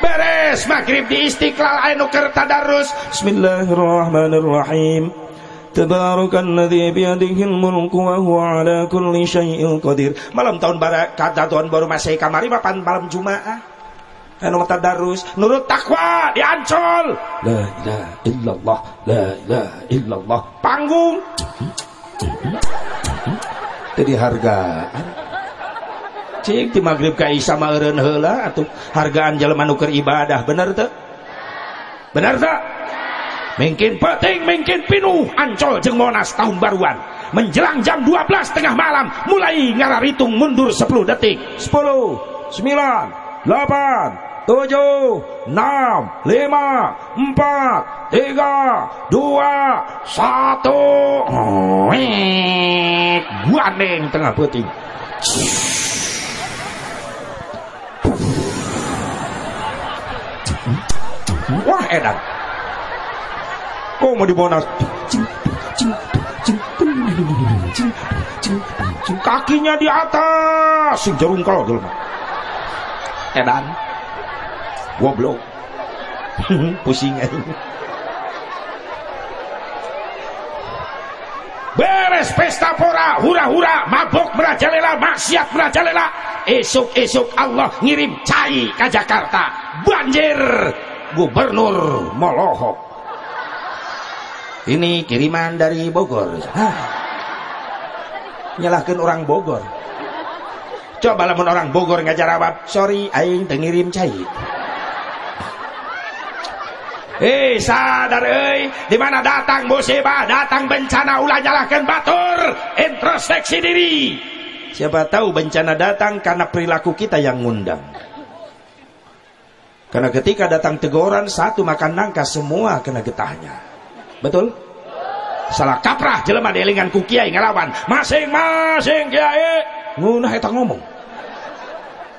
Beres maghrib di istiqlal anu keur tadarus Bismillahirrahmanirrahim. Tabarakalladzi biyadihil mulku wa huwa ala kulli syai'in qadir. Malam tahun baru kata tahun baru masih kamari mapan malam Jumaah anu tadarus nurut takwa di Ancol La ilaha illallah la ilaha illallah. Panggung. Jadi hargaan cik di maghrib ka isya meureun heula atuh hargaan jelema nu keur ibadah bener teu bener teu mungkin penting mungkin pinuh ancol jeung monas tahun baruan. Menjelang jam 12 tengah malam mulai ngararitung mundur 10 detik. 10 9 8 7 6 5 4 3 2 1 Guandeng tengah peuting Wah edan. Kok mau di Monas? Kakinya di atas, sing jerungkel gitu. Edan. Goblok. Pusing beres pesta pora hura-hura mabok merajalela maksiat merajalela esok-esok Allah ngirim cai ke Jakarta banjir gubernur Molohok ini kiriman dari Bogor. Nyalahkan orang Bogor. Coba lamun orang Bogor nggak jawab sorry aing tengirim cair Eh sadar eh di mana datang musibah, datang bencana ulah nyalahkan batur, introspeksi diri. Siapa tahu bencana datang karena perilaku kita yang ngundang. Karena ketika datang teguran satu makan nangka semua kena getahnya. Betul? Salah kaprah jelema dielingan ku kiai ngelawan. Masing-masing kiai. Ngunah eta ngomong.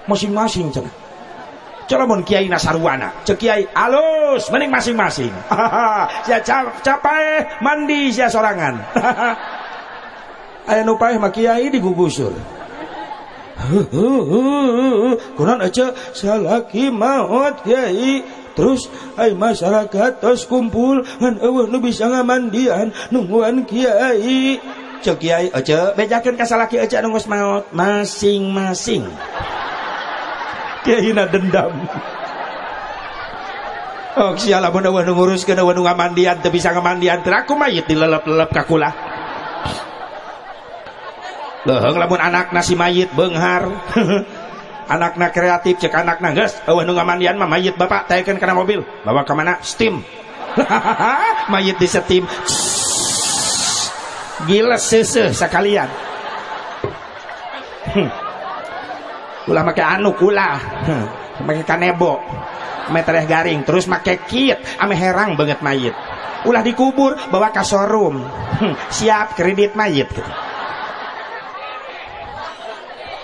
Masing-masing cenah. Celamun kiai nasarwana cek kiai alus mending masing-masing. Sia capai mandi sia sorangan. Aya nu paeh mah kiai digugusur kunaon aja salaki maut kiai. Terus ay masyarakat tos kumpul. Ngan eueuh nu bisa ngamandian nungguan kiai. Cek kiai aja. Bejakeun ka salaki aja nu maut. Masing-masing. Kiai na dendam. Oh, siala mun eueuh nu nguruskeun eueuh nu ngamandian teu bisa ngamandian teu aku mayit dilelep-lelep ka kula. Leuheung lamun anak nasi mayit beunghar. anakna kreatif cek anakna geus eueuh nu ngamandian mah mayit bapak taekeun kana mobil. Bawa ka mana? Steam. mayit di steam. Gila seuseuh sakalian. ulah make anu kula make kanebo metereh garing terus make kit ame herang banget mayit ulah dikubur bawa ke showroom siap kredit mayit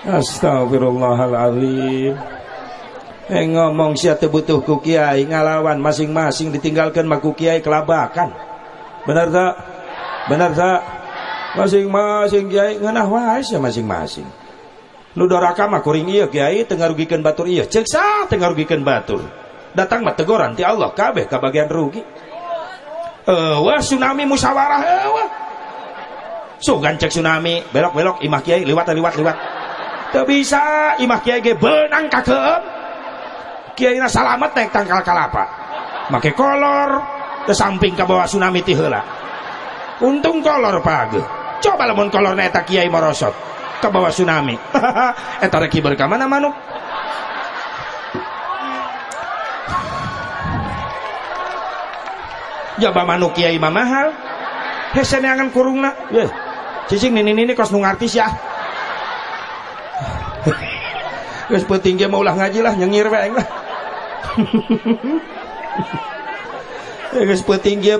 Astagfirullahaladzim Eh ngomong siapa butuh ku kiai ngalawan masing-masing ditinggalkan maku kiai kelabakan. Benar tak? Benar tak? Masing-masing kiai ngenah wae masing-masing. Nu doraka mah kuring iya kiai tengah rugikan batur. Iya cek sah tengah rugikan batur. Datang mah teguran ti Allah kabeh kabagian rugi. Eh wah tsunami musyawarah eh wah sugan cek tsunami belok belok imah kiai liwat liwat teu bisa. Imah kiai ge benang kakeem kiai na salamet naik tangkal kalapa. Make kolor. Ke samping ke bawah tsunami ti heula untung kolor page coba lamun kolor eta kiai merosot ke bawah tsunami. Eta rek kiber ka mana manuk? Jaba manuk kiai mah mahal. Hese neangan kurungna ye cicing nini nini kos nu ngartis ya geus penting mau ulah ngaji lah nyengir we lah geus penting ge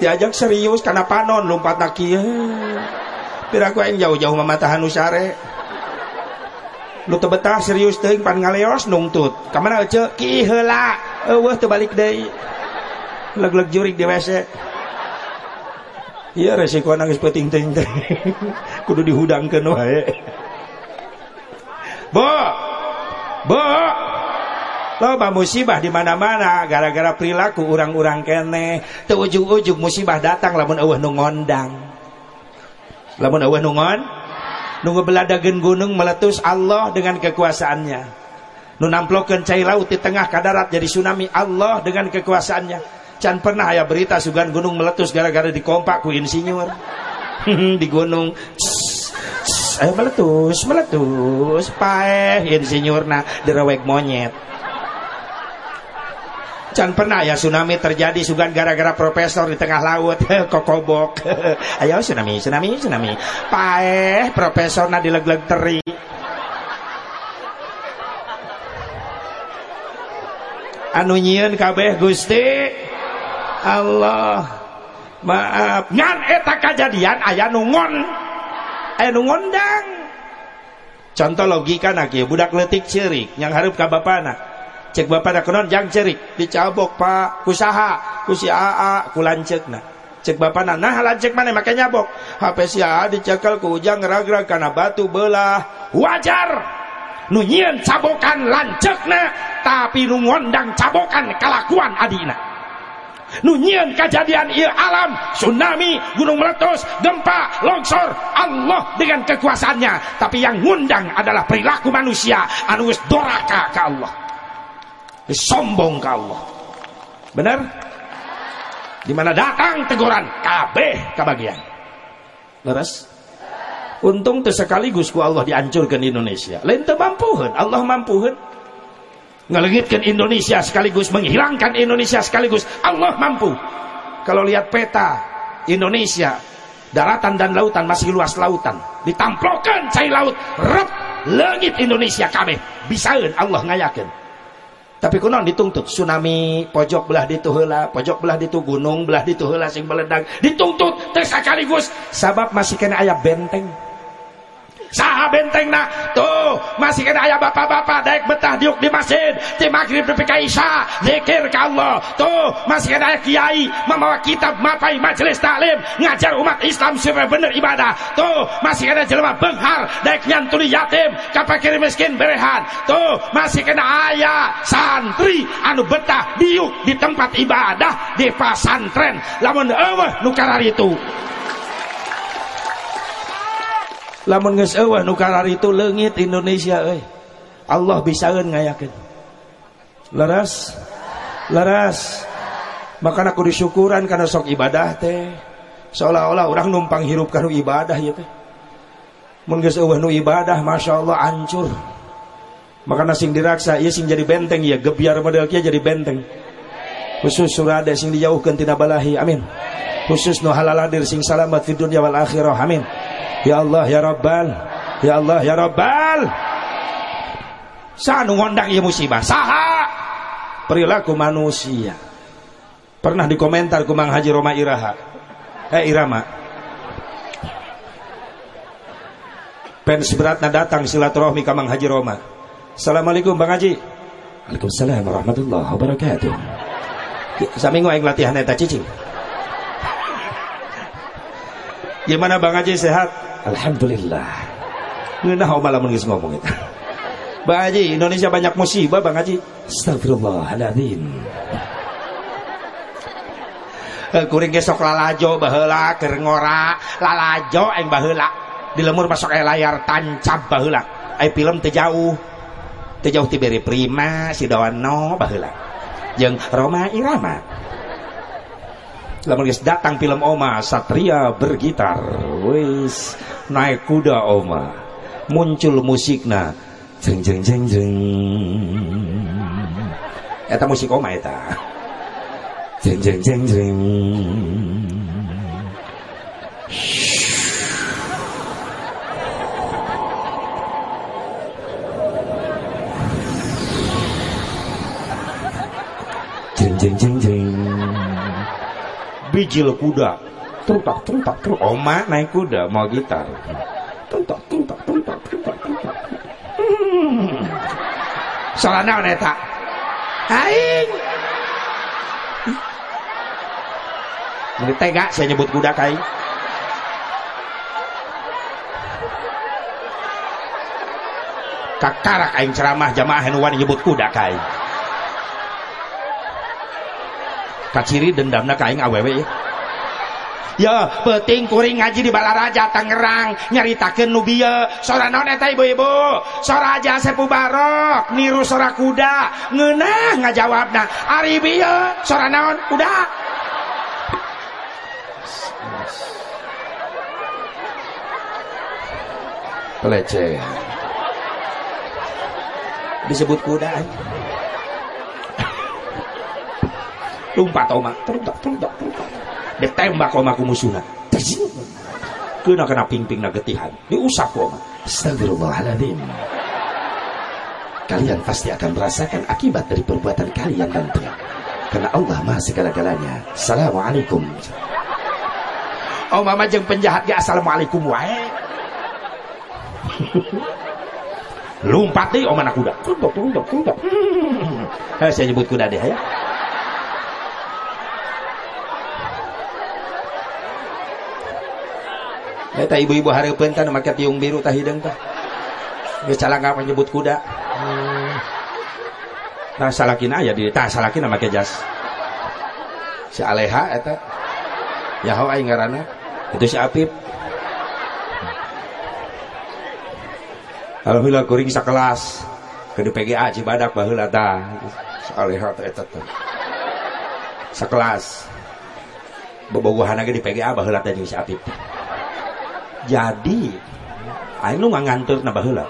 diajak serius karena panon lompat kieu piraku aing jauh-jauh mamatahan usare lu teu betah serius teuing pan ngaleos nungtut ka mana ece ki heula. Eueuh teu balik deui leg-leg jurik di WC iya resiko nangis peting ting teh. Kudu dihudangkeun wae bo! Bo! Loba musibah di mana-mana. Gara-gara perilaku orang-orang kene. Teu ujug-ujug musibah datang lamun eueuh nu ngondang. Lamun awah nungon nunggu beladagen gunung meletus Allah dengan kekuasaannya. Nu namplokeun cai laut di tengah kadarat jadi tsunami Allah dengan kekuasaannya. Can pernah ayah berita sugan gunung meletus gara-gara dikompak ku insinyur. Di gunung ayo meletus meletus paeh insinyurna direwek monyet Can pernah ya tsunami terjadi sugan gara-gara profesor di tengah laut kokobok. Ayo tsunami, tsunami, tsunami. Paeh profesor na dileg-leg teri. Anu nyieun kabeh Gusti Allah. Maaf, ngan eta kejadian aya nungon. Aya nungondang. Contoh logika nak ya budak letik cerik yang harap ka bapana cek bapak nak non jang cerik dicabok pak. Kusaha kusi aa kulancek nah cek bapak nah lancek mana makanya nyabok. HP si aa dicekal ku ujang ragrag karena batu belah. Wajar! Nunyian cabokan lancek nah tapi nu ngondang cabokan kelakuan adina nunyian kejadian ia alam tsunami gunung meletus gempa longsor. Allah dengan kekuasaannya. Tapi yang ngundang adalah perilaku manusia. Anu doraka ke Allah. Sombong ke Allah. Benar? Di mana datang teguran? Kabeh kebagian leres? Untung sekaligus ku Allah dihancurkan di Indonesia. Lain mampuhan Allah mampuhan ngelegitkan Indonesia sekaligus menghilangkan Indonesia sekaligus. Allah mampu. Kalau lihat peta Indonesia daratan dan lautan masih luas lautan. Ditamplokan cai laut rep langit Indonesia kabeh. Bisaun Allah ngayakin tapi kunon dituntut tsunami pojok belah ditu heula pojok belah ditu gunung belah ditu heula sing meledak dituntut teh sekaligus. Sabab masih kena ayah benteng saha bentengna tuh masih kena ayah bapak-bapak. Daik betah diuk di masjid. Di maghrib di Isya. Zikir ke Allah. Tuh masih kena ayah kiai. Membawa kitab mapai majelis taklim. Ngajar umat Islam supaya bener ibadah. Tuh masih kena jelema benghar. Daik nyantuli yatim. Kapakir miskin berehan. Tuh masih kena ayah santri. Anu betah diuk di tempat ibadah. Di pasantren lamun eueuh nu itu lamun geus eueuh nu itu leungit Indonesia euy. Allah bisaeun ngayakeun. Leres? Leres. Maka aku disyukuran karena sok ibadah teh. Seolah-olah orang numpang hirup kanu ibadah ya teh. Mun geus eueuh nu ibadah Masya Allah hancur maka sing diraksa ieu sing jadi benteng ya gebiar model kia jadi benteng khusus surade sing dijauhkeun tina balahi. Amin. Khusus nu halaladir sing salamat fid dunya wal akhirah. Amin. Ya Allah ya Rabbal. Ya Allah ya Rabbal. Sanu ngondang ya musibah. Saha? Perilaku manusia. Pernah dikomentar kumang Haji Roma Iraha. Eh Irama. Pens beratna datang silaturahmi kamang Haji Roma. Assalamualaikum Bang Haji. Waalaikumsalam warahmatullahi wabarakatuh Saminggu aing latihan eta cicing Gimana Bang Haji sehat? Alhamdulillah. Ngeunah malah geus ngomong itu. Bang Haji, Indonesia banyak musibah Bang Haji. Astagfirullahaladzim. Eh, kuring gesok lalajo baheula keur ngora lalajo aing baheula di lemur masuk aya layar tancap baheula ai film teu jauh teu jauh ti beri prima si doano baheula jeung Roma Irama. Lamun geus datang film Oma Satria bergitar. Wis naik kuda oma. Muncul musikna jeng jeng jeng jeng. Eta musik oma eta. Jeng jeng jeng jeng bijil kuda Tuntak, tuntak, tuntak. Oma naik kuda mau gitar. Tuntak, tuntak, tuntak, tuntak, tuntak. Hmm. Soalnya naon eta? Aing. Ini tega saya nyebut kuda kai. Kakarak aing ceramah jamaah henuan nyebut kuda kai. Kaciri dendamna kaing awewe. Ya ya penting kuring ngaji di Balaraja Tangerang. Nyaritakeun nu bieu. Sora naon eta ibu-ibu? Sora aja sepu barok. Niru sora kuda. Ngeunah ngajawabna. Ari bieu. Sora naon? Kuda. Pelece disebut kuda lompat oma teruntak teruntak teruntak ditembak oma ku musuhna kena kena ping-ping na getihan. Diusap oma astagfirullahaladzim. Kalian pasti akan merasakan akibat dari perbuatan kalian nanti karena Allah maha segala-galanya. Assalamualaikum. Oh mama jeng penjahat ya assalamualaikum wae. Lompat deh om anak kuda. Tunduk tunduk tunduk saya nyebut kuda deh ya Eta ibu-ibu hareupeun kan make tiung biru tah hideung tah. Geus calangka menyebut kuda. Hmm. Nah salakina aya di tah salakina make jas. Si Aleha eta. Ya hau aing ngaranna. Itu si Apip. Alhamdulillah kuring sakelas. Ke PGA Cibadak baheula tah. Si Aleha eta teh. Sakelas. Bobogohan di PGA baheula teh jeung si Apip jadi aing nu ngantur na baheula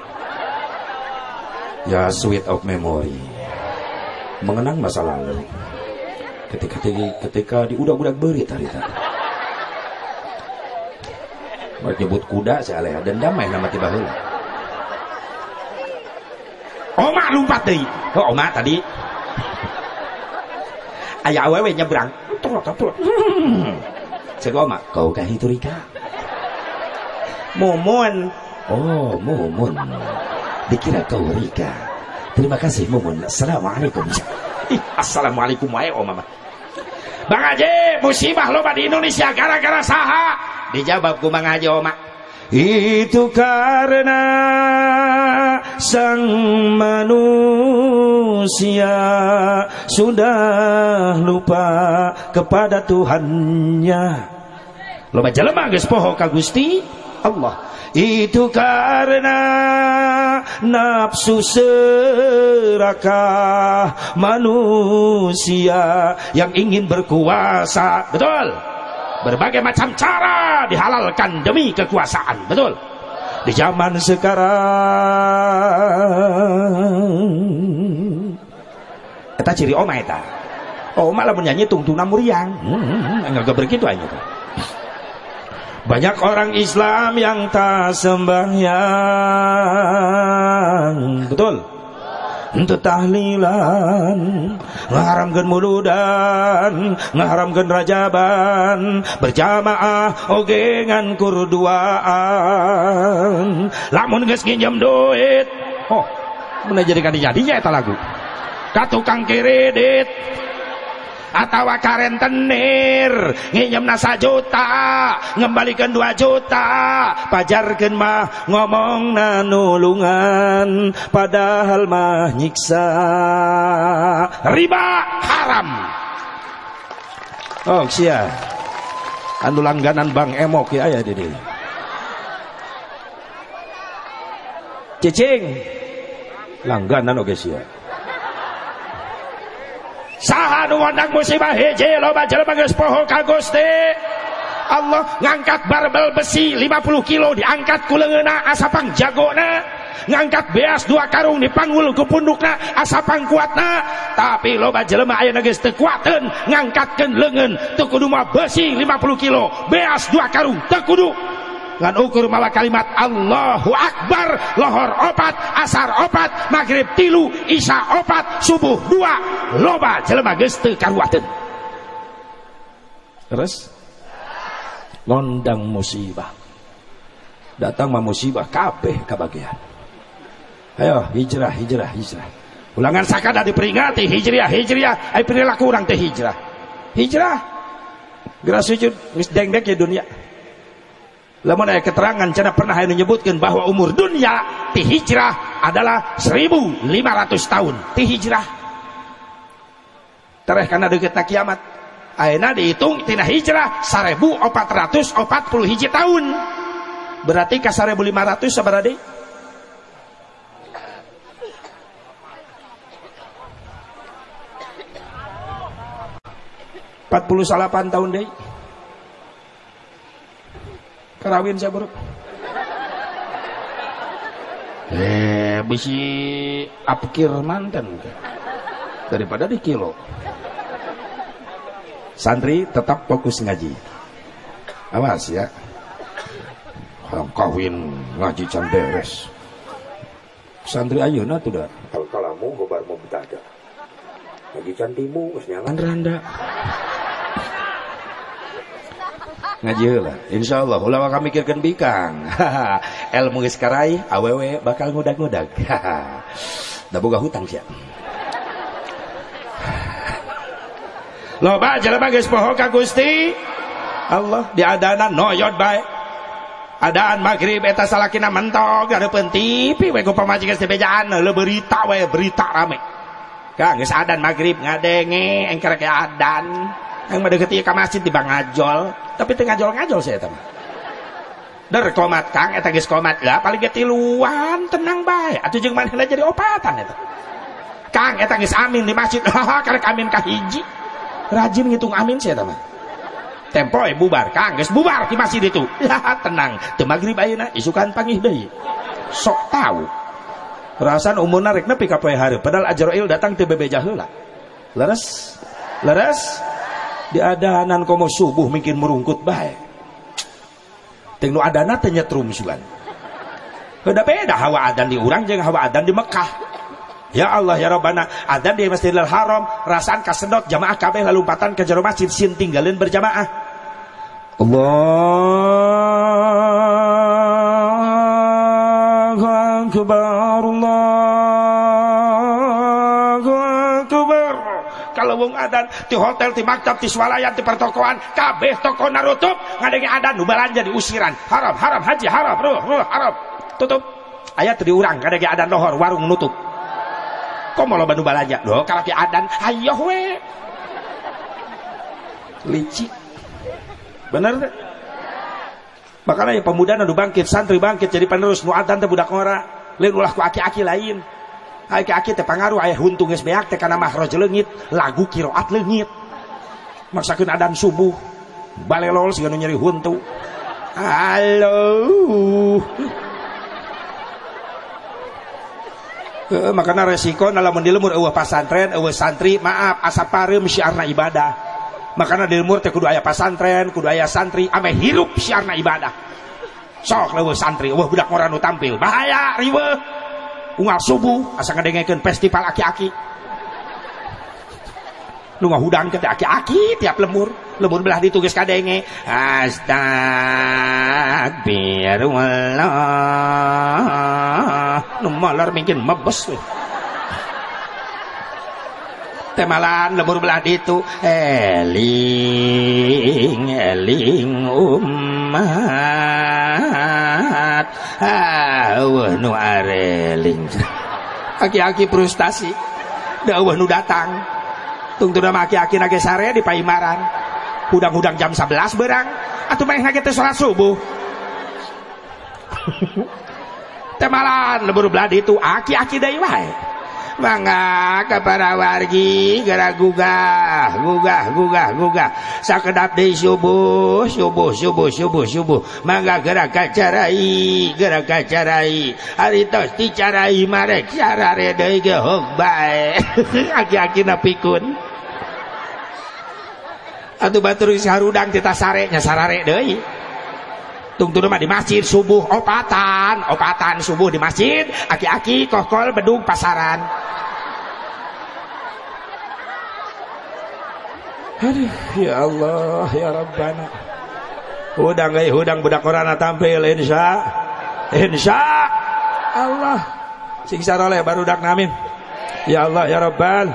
ya sweet of memory. Mengenang masa lalu. Ketika ketika di udak-udak beri tadi tadi. Buat nyebut kuda si Alea dan damai nama tiba hula Oma lompat deh oh Oma tadi. Ayah awewe nyebrang. Turut turut Cek Oma. Kau kah momon Oh, Mumun. Dikira kau Rika. Terima kasih Mumun. Assalamualaikum. Ih, Assalamualaikum wae oh mama. Bang Haji, musibah loba di Indonesia gara-gara saha? Dijawab ku Bang Haji Oma. Itu karena sang manusia sudah lupa kepada Tuhannya. Loba jelema geus poho ka Gusti Allah. Itu karena nafsu serakah manusia yang ingin berkuasa. Betul? Berbagai macam cara dihalalkan demi kekuasaan. Betul? Di zaman sekarang. Kita ciri oma eta. Oma lah menyanyi tungtuna muriang. Hmm, enggak begitu aja tuh. Banyak orang Islam yang tak sembahyang. Betul? Untuk tahlilan Ngaharamkan muludan Ngaharamkan rajaban Berjamaah ogengan kurduaan. Lamun geus nginjem duit Oh, mana jadikan jadinya eta lagu. Katukang kredit atau karen tenir. Nginjem nasa juta. Ngembalikan dua juta. Pajarkan mah ngomong nanulungan. Padahal mah nyiksa. Riba haram. Oh sia. Anu langganan bang emok ya ayah dede. Cicing. Langganan oke sia saha nu ngondang musibah hiji loba jelema geus poho ka Gusti. Allah ngangkat barbel besi 50 kilo diangkat ku leungeuna asapang jagona ngangkat beas dua karung dipanggul ke pundukna asapang kuatna. Tapi loba jelema ayeuna geus teu kuateun ngangkatkeun leungeun teu kudu besi 50 kilo. Beas dua karung teu kudu ngan ukur malah kalimat Allahu Akbar lohor opat asar opat maghrib tilu isya opat subuh dua loba jelema geus teu karuateun terus? Ngondang musibah. Datang mah musibah kabeh kabagian. Ayo hijrah hijrah hijrah. Ulangan sakada diperingati hijriah hijriah. Ai perilaku urang teh hijrah. Hijrah. Gerak sujud geus dengdek ya dunia Lamun ada keterangan cina pernah yang menyebutkan bahwa umur dunia ti hijrah adalah 1500 tahun ti hijrah. Tereh karena deketna kiamat. Ayeuna dihitung tina hijrah 1440 hiji tahun. Berarti ka 1500 sabaraha deui? Empat puluh salapan tahun deh Kerawin saya bro. Eh, bisi apkir mantan daripada di kilo. Santri tetap fokus ngaji. Awas ya. Orang kawin ngaji can beres. Santri ayeuna tuh dah. Kalau kalamu gobar mau betaga. Ngaji can timu geus nyalan randa ngaji lah. Insya Allah ulah kami mikirkan bikang. Ilmu geus karai awewe bakal ngudag-ngudag da boga hutang sia. Loba jelema geus poho ka Gusti Allah. Diadanan noyot bae. Adaan maghrib eta salakina mentok ada TV we ku pamajikan sebejaan le berita we berita rame. Kang geus adan maghrib ngadenge engker ke adan yang mendekati ke masjid di bang ngajol. Tapi tengah ngajol ngajol saya teman. Der komat kang. Eta geus komat lah paling luan tenang bae. Atuh jeung manehna jadi opatan eta. Kang eta geus amin di masjid. Haha karek amin ka hiji. Rajin ngitung amin saya teman. Tempo bubar. Kang geus bubar di masjid itu. Tenang. Teu magrib ayeuna isukan pangih deui. Sok tahu rasan umurna rek nepi ka poe hari padahal Ajrail datang teu bebeja heula. Leres. Leres di adanan komo subuh mungkin merungkut baik tengnu adana tanya terumsulan beda beda hawa adan di urang jeung hawa adan di Mekah Ya Allah ya Rabbana adan di Masjidil Haram rasaan kasedot jamaah kabeh lalu lompatan ke jero masjid sin tinggalin berjamaah. Allah akbar Allahu wong adan di hotel di maktab di swalayan di pertokoan kabeh toko narutup ngadenge adan nu belanja di usiran. Haram haram haji haram ruh ruh haram. Tutup. Ayat diurang ngadenge adan lohor warung nutup. Kok mau loba nu balanja loh kalau adan ayo we. Licik. Bener deh makanya ya pemuda nu bangkit santri bangkit jadi penerus. Nu adan budak ngora. Lain ulah ku aki-aki lain pangaruh ayah huntung beak teh kana mahraj leungit lagu kiroat leungit. Maksakeun adan subuh balelol siga nu nyeri huntu. Halo. E, makanya resiko dalam mendilemur eueuh pasantren eueuh santri maaf asap pareum syiarna ibadah. Makanya di lemur teh kudu aya pasantren kudu aya santri ame hirup syiarna ibadah. Sok leueuh santri eueuh budak ngora nu tampil. Bahaya riweuh ungal subuh asa ngadengekeun festival aki-aki. Lu ngahudang ke aki-aki tiap lemur. Lemur belah ditugas kadenge. Astagfirullah nu malar mungkin mebes. Temalan lemur belah ditu eling eling umat nu areling aki-aki frustasi. Dawuh nu datang. Tungtuna aki-aki nage sare di Paimaran. Hudang-hudang jam 11 berang. Atuh main nage teh salat subuh. Temalan lemur belah ditu aki-aki deui wae mangga ke para wargi gera gugah gugah gugah gugah. Sakedap di subuh subuh subuh subuh subuh. Mangga gerak kacarai gerak kacarai. Haritos dicarai marek sarare deui ge hog bae. Aki-aki napikun. Atuh batur sarudang sare nya sarare deui tungtung mah di masjid subuh opatan. Opatan subuh di masjid aki-aki kokol bedung pasaran. Aduh ya Allah ya Rabbana. Hudang gay hudang budak korana tampil insya. Insya. Allah. Siksa oleh baru dak namin. Ya Allah ya Rabbal.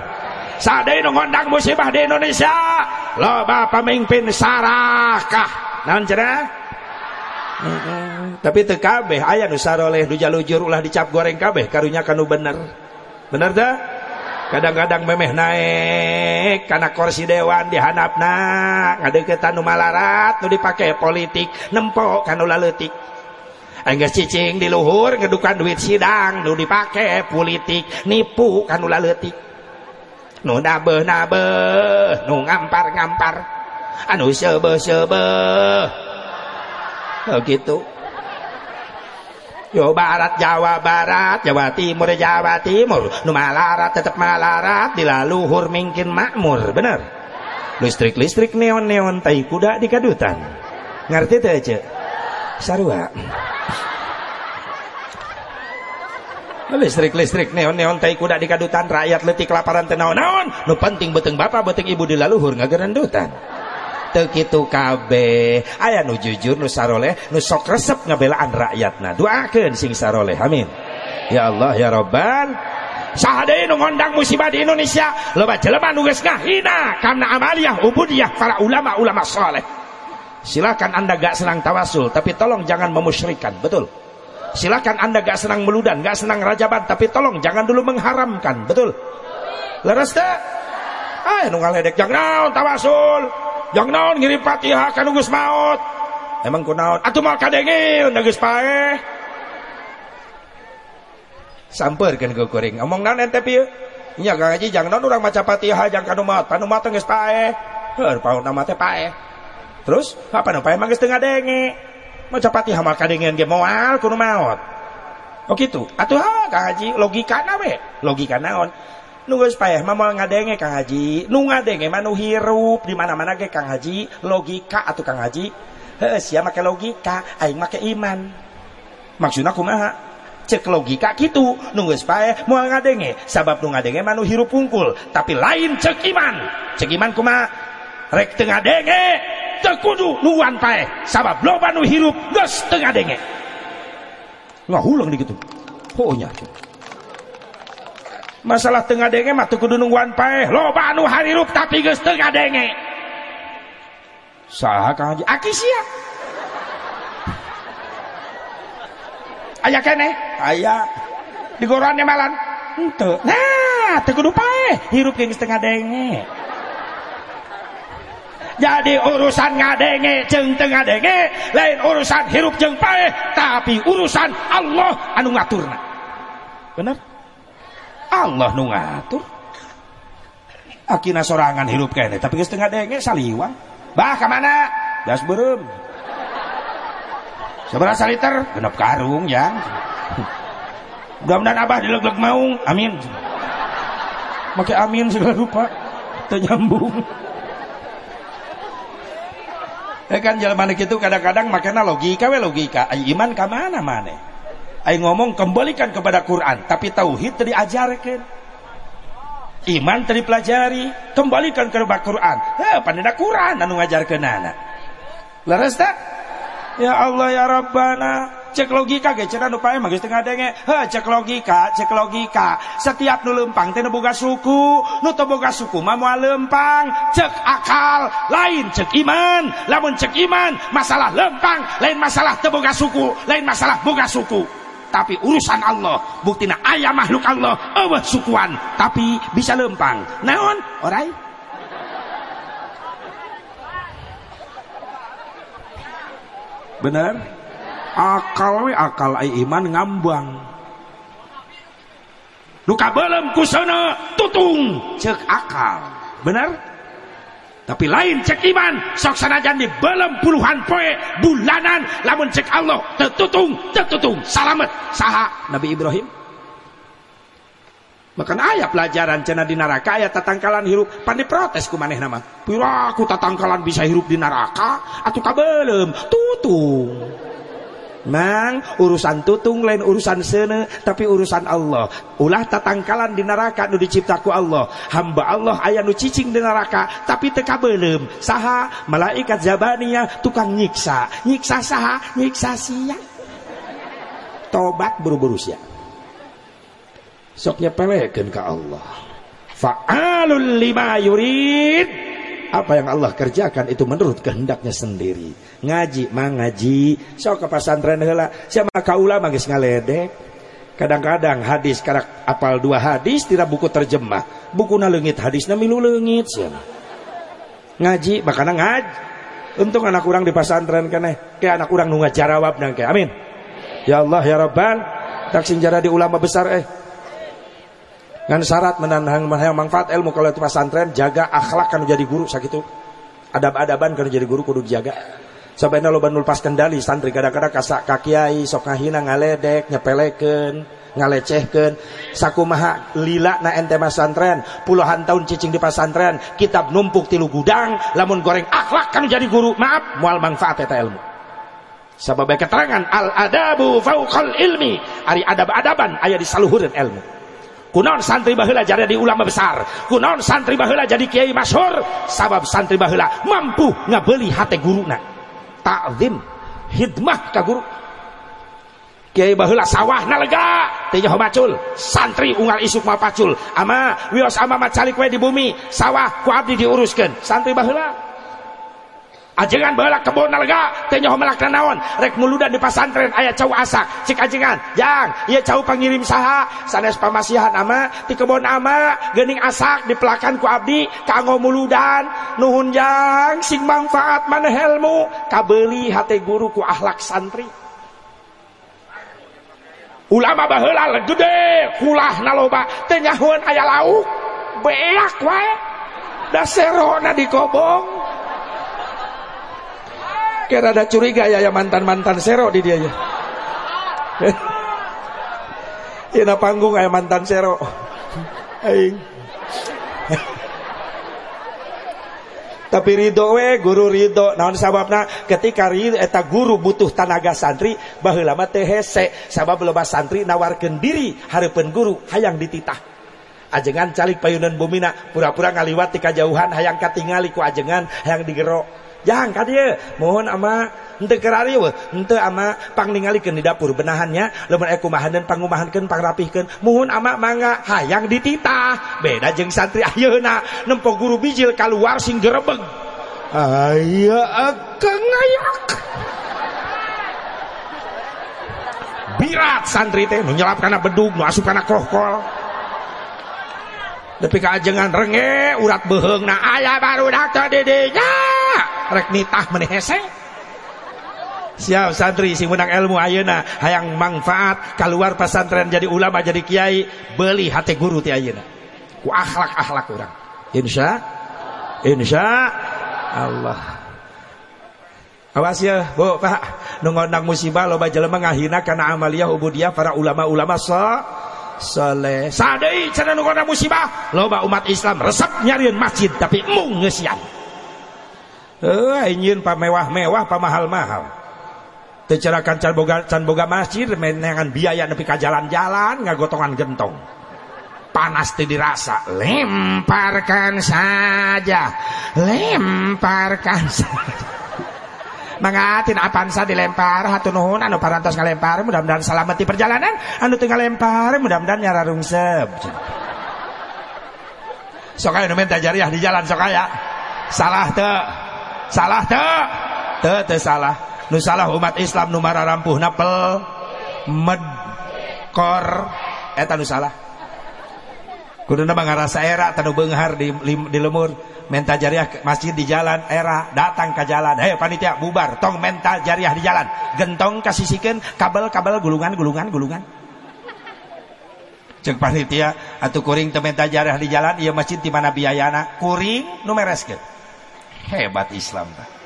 Sadai ngondang musibah di Indonesia. Loba pemimpin sarakah. Naon cenah tapi kabeh aya nu saroleh nu jalujur ulah dicap goreng kabeh karunya kanu bener. Bener dah? Kadang-kadang memeh naik karena kursi dewan dihanapna ngadeukeutan nu malarat nu dipake politik nempo kanu laletik. Anggeus cicing di luhur ngedukan duit sidang nu dipake politik nipu kanu laletik. Nu nabeuh-nabeuh nu ngampar-ngampar. Anu seubeuh-seubeuh oh, gitu. Yo barat Jawa Barat Jawa Timur Jawa Timur. Nu malarat tetap malarat. Dilaluhur mungkin makmur. Bener? Listrik-listrik neon-neon tai kuda di kadutan. Ngerti tuh aja sarua. Listrik-listrik neon-neon tai kuda di kadutan. Rakyat letik kelaparan tenaon naon nu penting beteng bapak beteng ibu dilaluhur ngagerendutan gitu KB aya nu jujur nu saroleh nu sok resep ngabelaan rakyatna. Doakeun sing saroleh. Amin. Ya Allah ya Rabbal. Sahade nu ngondang musibah di Indonesia loba jelema nu geus ngahina karena amaliyah ubudiyah para ulama-ulama saleh. Silakan anda gak senang tawasul tapi tolong jangan memusyrikan betul? Silakan anda gak senang meludan gak senang rajaban tapi tolong jangan dulu mengharamkan betul? Leres teh ah nu ngaledek jangan tawasul yang naon ngirim Fatihah kan Gus maut emang ku naon? Atuh mal kadenge geus pae. Sampeurkeun ke kuring. Ngomong naon ente pieu nya Kang Haji jangan naon urang maca Fatihah jang kanu maut kanu maut geus pae. Heuh paut nama teh pae. Terus apa nu pae? Mah geus teu maca Fatihah mal kadengeun ge moal kudu maut oh gitu. Atuh ha Kang Haji logika we? Logika naon nu geus payah mah moal ngadenge Kang Haji. Nu ngadenge mah nu hirup. Di mana-mana ge Kang Haji. Logika atuh Kang Haji. Heuh sia make logika. Aing make iman. Maksudna kumaha? Cek logika gitu nu geus paeh moal ngadenge. Sabab nu ngadenge mah nu hirup pungkul. Tapi lain cek iman. Cek iman kumaha? Rek teu ngadenge. Teu kudu nuan paeh sabab loba nu hirup geus teu ngadenge. Ngahulang di kitu oh masalah tengah denge mah kudu nungguan paeh. Loba anu harirup tapi geus tengah denge. Saha kang haji? Aki sia? Aya kene? Aya. Di gorannya malan? Henteu nah teu kudu paeh. Hirup geus tengah denge. Jadi urusan ngadenge jeng tengah denge. Lain urusan hirup jeng paeh. Tapi urusan Allah anu ngaturna. Bener Allah nu ngatur. Akina sorangan hirup kene tapi geus tengah denge saliwang. Bah ke mana das beureum. Seberapa liter genep karung ya mudah-mudahan abah dileg-leg maung amin. Make amin segala rupa ternyambung. Eh kan jalan gitu kadang-kadang makanya logika we logika. Iman ke mana mana? Ay ngomong kembalikan kepada Quran, tapi tauhid tadi ajarkan. Iman tadi pelajari, kembalikan kepada Quran. Eh pandai Quran anu ngajarkeun anak. Leres tak? Ya Allah ya Rabbana cek logika ge cenah nu pae geus heuh cek logika cek logika setiap nu lempang teh boga suku nu teu boga suku mah moal lempang cek akal lain cek iman lamun cek iman masalah lempang lain masalah teu boga suku lain masalah boga suku tapi urusan Allah. Buktina ayah makhluk Allah. Eueuh sukuan. Tapi bisa lempang. Naon? Orai? Benar akal we akal ai iman ngambang. Nu kabelem kusana tutung. Cek akal. Benar tapi lain cek iman. Sok sanajan di belum puluhan poe bulanan. Lamun cek Allah tertutung tertutung salamet. Saha Nabi Ibrahim? Makan ayah pelajaran cina di neraka ayah tatangkalan hirup. Pandai protes ku maneh nama. Pira aku tatangkalan bisa hirup di neraka? Atau kabelem. Tutung. Mang urusan tutung lain urusan sene tapi urusan Allah. Ulah tatangkalan di neraka nu diciptaku Allah. Hamba Allah ayah nu cicing di neraka tapi teka belum. Saha malaikat zabaniyah tukang nyiksa. Nyiksa saha nyiksa sia. Tobat buru-buru sia soknya pelekan ke Allah fa'alul lima yurid apa yang Allah kerjakan itu menurut kehendaknya sendiri. Ngaji mang ngaji. Sok ke pesantren heula. Siapa kaula mangis ngaledek? Kadang-kadang hadis karak apal dua hadis tidak buku terjemah. Buku na lengit hadisnya milu siapa ngaji makanya ngaji untung anak kurang di pesantren kene kayak anak kurang nunggu jarawab nang amin. Ya Allah ya Rabban tak sinjara di ulama besar eh ngan syarat menanang yang manfaat ilmu. Kalau itu pesantren jaga akhlak kan jadi guru sakitu adab-adaban kan jadi guru kudu dijaga. Sampai lo banul pas kendali santri kadang-kadang kasak kakiai sok ngahina ngaledek nyepeleken ngalecehken sakumaha lila na ente pesantren puluhan tahun cicing di pesantren kitab numpuk tilu gudang lamun goreng akhlak kan jadi guru. Maaf mual manfaat eta ilmu. Sabab keterangan al adabu fauqal ilmi. Ari adab-adaban aya di saluhureun ilmu kunaon santri baheula jadi ulama besar? Kunaon santri baheula jadi kiai masyhur? Sabab santri baheula mampu ngabeli hati guruna. Takzim hidmah ka guru. Kiai baheula sawah nalega teh nyaho macul. Santri unggal isuk mah pacul. Ama wios ama macalik we di bumi sawah ku abdi diuruskeun. Santri baheula ajengan bala kebon nalega teh nyaho melak naon. Rek muludan di pasantren aya cau asak cik ajengan jang ieu cau pangirim saha. Sanes pamasihan ama ti kebon ama geuning asak dipelakan ku abdi kanggo muludan. Nuhun jang sing manfaat maneh ilmu kabeuli hate guru ku akhlak santri. Ulama baheula gede kulah naloba. Teh nyahoan aya lauk beak wae. Da serona dikobong Kira ada curiga ya ya mantan-mantan sero di dia ya. Ina panggung kayak mantan sero. Aing. Tapi ridho we guru ridho naon sababna ketika ridho eta guru butuh tenaga santri baheula mah teh hese sabab loba santri nawarkeun diri hareupeun guru hayang dititah ajengan calik payunan bumina pura-pura ngaliwat ti kajauhan hayang katingali ku ajengan hayang digerok jangan ka mohon ama ente di dapur benahannya. Lemahan pangumahankeun pangrapihkeun. mohon ama mangga hayang dititah beda jeng santri ayeuna nempo guru bijil keluar sing gerebeg. Aya akang ngayak. Birat santri teh nu nyelap kana bedug nu asup kana krokol tapi keajengan renge urat beheng na ayah baru teu didinya. Rek nitah meneh siap santri sing menang ilmu ayeuna. Hayang manfaat keluar pesantren jadi ulama jadi kiai beli hati guru ti ayeuna. Ku akhlak-akhlak urang. Insya insya Allah. Awas ya, Bu, Pak. Nu ngondang musibah loba jelema ngahina kana amaliyah ubudiyah para ulama-ulama so soleh sadai cenah nu musibah loba umat Islam resep nyariin masjid tapi mung ngesian eh anjeun pamewah-mewah pamahal-mahal teu cerakan can boga can boga masjid menengan biaya nepi ka jalan-jalan ngagotongan gentong. Panas teu dirasa lemparkan saja lemparkan saja. Mangatin apansa dilempar hatu nuhun anu parantos ngalempar mudah-mudahan selamat di perjalanan. Anu tinggal lempar mudah-mudahan nyara rungsep sok aya nu jariah di jalan sok aya. Salah teu salah teu teu teu salah. Nu salah umat Islam nu mararampuh napel. Med. Kor. Eta nu salah. Kuduna ngarasa era tanu beunghar di, di lemur. Mental jariah masjid di jalan era datang ke jalan. Hei panitia bubar. Tong mental jariah di jalan. Gentong kasisikan kabel-kabel gulungan gulungan. Cek panitia atau kuring tong mental jariah di jalan iya masjid di mana biayana? Kuring numereskeun hebat Islam. Ta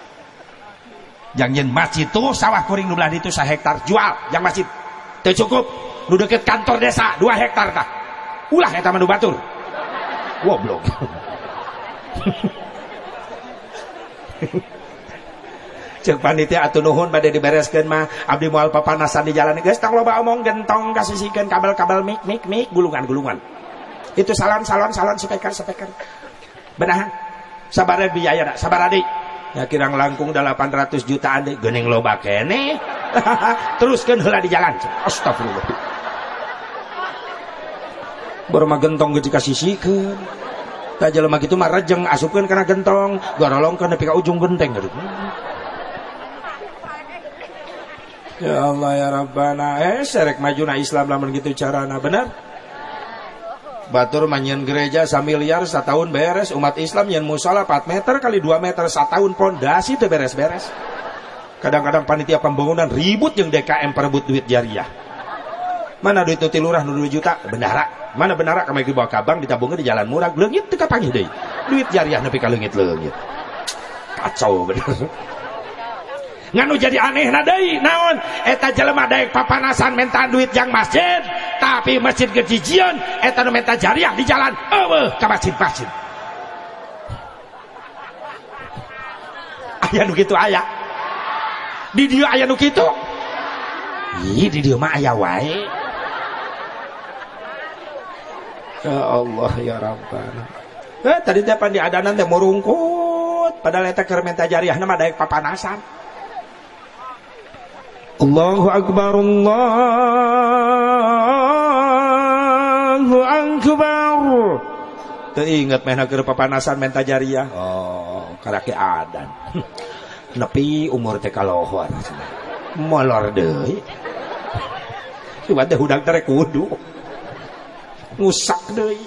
jangan masjid tuh sawah kuring nu itu sa hektar. Jual yang masjid. Teu cukup nu deket kantor desa dua hektar kah ulah eta mah batur. Goblok. Cek panitia atuh nuhun pada dibereskeun mah abdi moal papanasan di jalan. Geus tong loba omong gentong kasisikeun kabel-kabel mik mik mik gulungan-gulungan. Itu salon salon salon speaker speaker benahan sabar biaya dak sabar adik ya kirang langkung 800 jutaan deh geuning loba kene. Teruskeun heula di jalan. Astagfirullah. Baru mah gentong geus dikasisikeun tak jelema gitu mah rejeng asupkeun kana gentong. Garolongkeun nepi ka ujung genteng gitu. Ya Allah ya Rabbana. Eh serek majuna Islam lamun gitu carana bener Batur manyen gereja samiliar setahun beres umat Islam yang musola 4 meter kali 2 meter setahun pondasi itu beres-beres. Kadang-kadang panitia pembangunan ribut yang DKM perebut duit jariah. Mana duit itu lurah 2 juta? Bendara mana benar kami bawa kabang ditabungnya di jalan murah? Leungit teu kapangih deui? Duit jariah nepi ka leungit leungit. Kacau bener. Nganu jadi aneh na deui naon? Eta jelema daek papanasan minta duit yang masjid tapi masjid kejijian eta nu minta jariah di jalan. Eueuh ka masjid-masjid. Aya nu kitu aya di dieu aya nu kitu ih di dieu mah aya wae. Ya Allah ya Rabbana. Eh tadi teh di adanan teh merungkut padahal eta keur menta jariah nama daek papanasan. Allahu akbar Allahu akbar. Teu inget meh keur papanasan menta jariah. Oh, karaki adan. Nepi umur teh kalohor. Molor deui. Cuma teh hudak teh kudu ngusak deui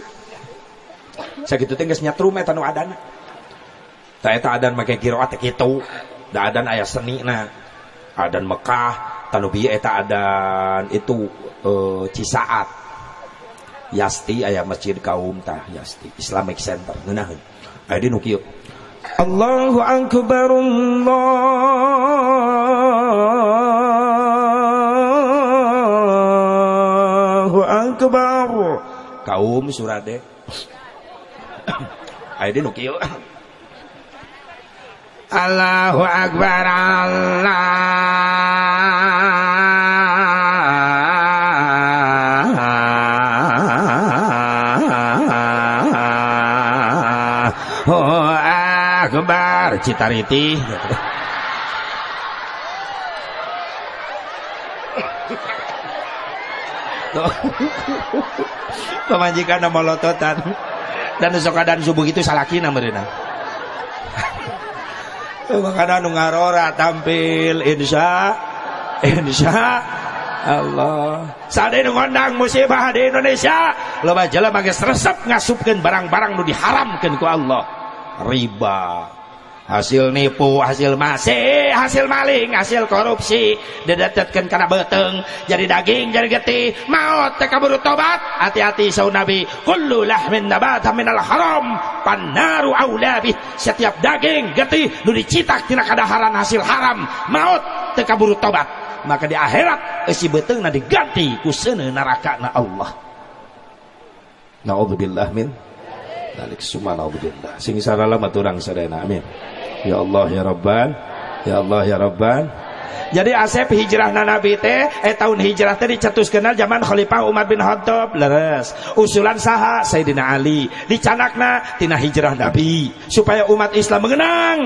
sakitu teh geus nyatrum eta nu adana ta eta adan make kiroat teh kitu da adan aya senina adan Mekah tanu bieu eta adan itu uh, Cisaat Yasti aya masjid kaum tah Yasti. Islamic Center Allahu akbar Allahu akbar. Kaum surade Allahu akbar Allah Citariti. Pemajikan nama lototan. Dan sok dan subuh itu salakina mereka makanya nu ngarora tampil insya insya Allah. Sade nu ngondang musibah di Indonesia. Loba jelema geus resep ngasupkeun barang-barang nu diharamkeun ku Allah. Riba hasil nipu hasil masih hasil maling hasil korupsi. Didetetkan karena beteng jadi daging jadi getih teka buru tobat. Hati-hati sau nabi. Kullu lahmin nabata minal haram. Pannaru aulabih setiap daging getih nu dicitak tina kadaharan hasil haram. Maut teka buru tobat. Maka di akhirat isi beteng na diganti ku neraka na Allah. Na'udzubillah min Dalik. Subhanallah. Sing sarala maturang sadayana amin Ya Allah ya Rabban. Ya Allah ya Rabban. Jadi Asep hijrah na Nabi teh eh tahun hijrah teh dicetus kenal zaman Khalifah Umar bin Khattab. Leres. Usulan saha Sayyidina Ali. Dicanakna tina hijrah Nabi. Supaya umat Islam mengenang.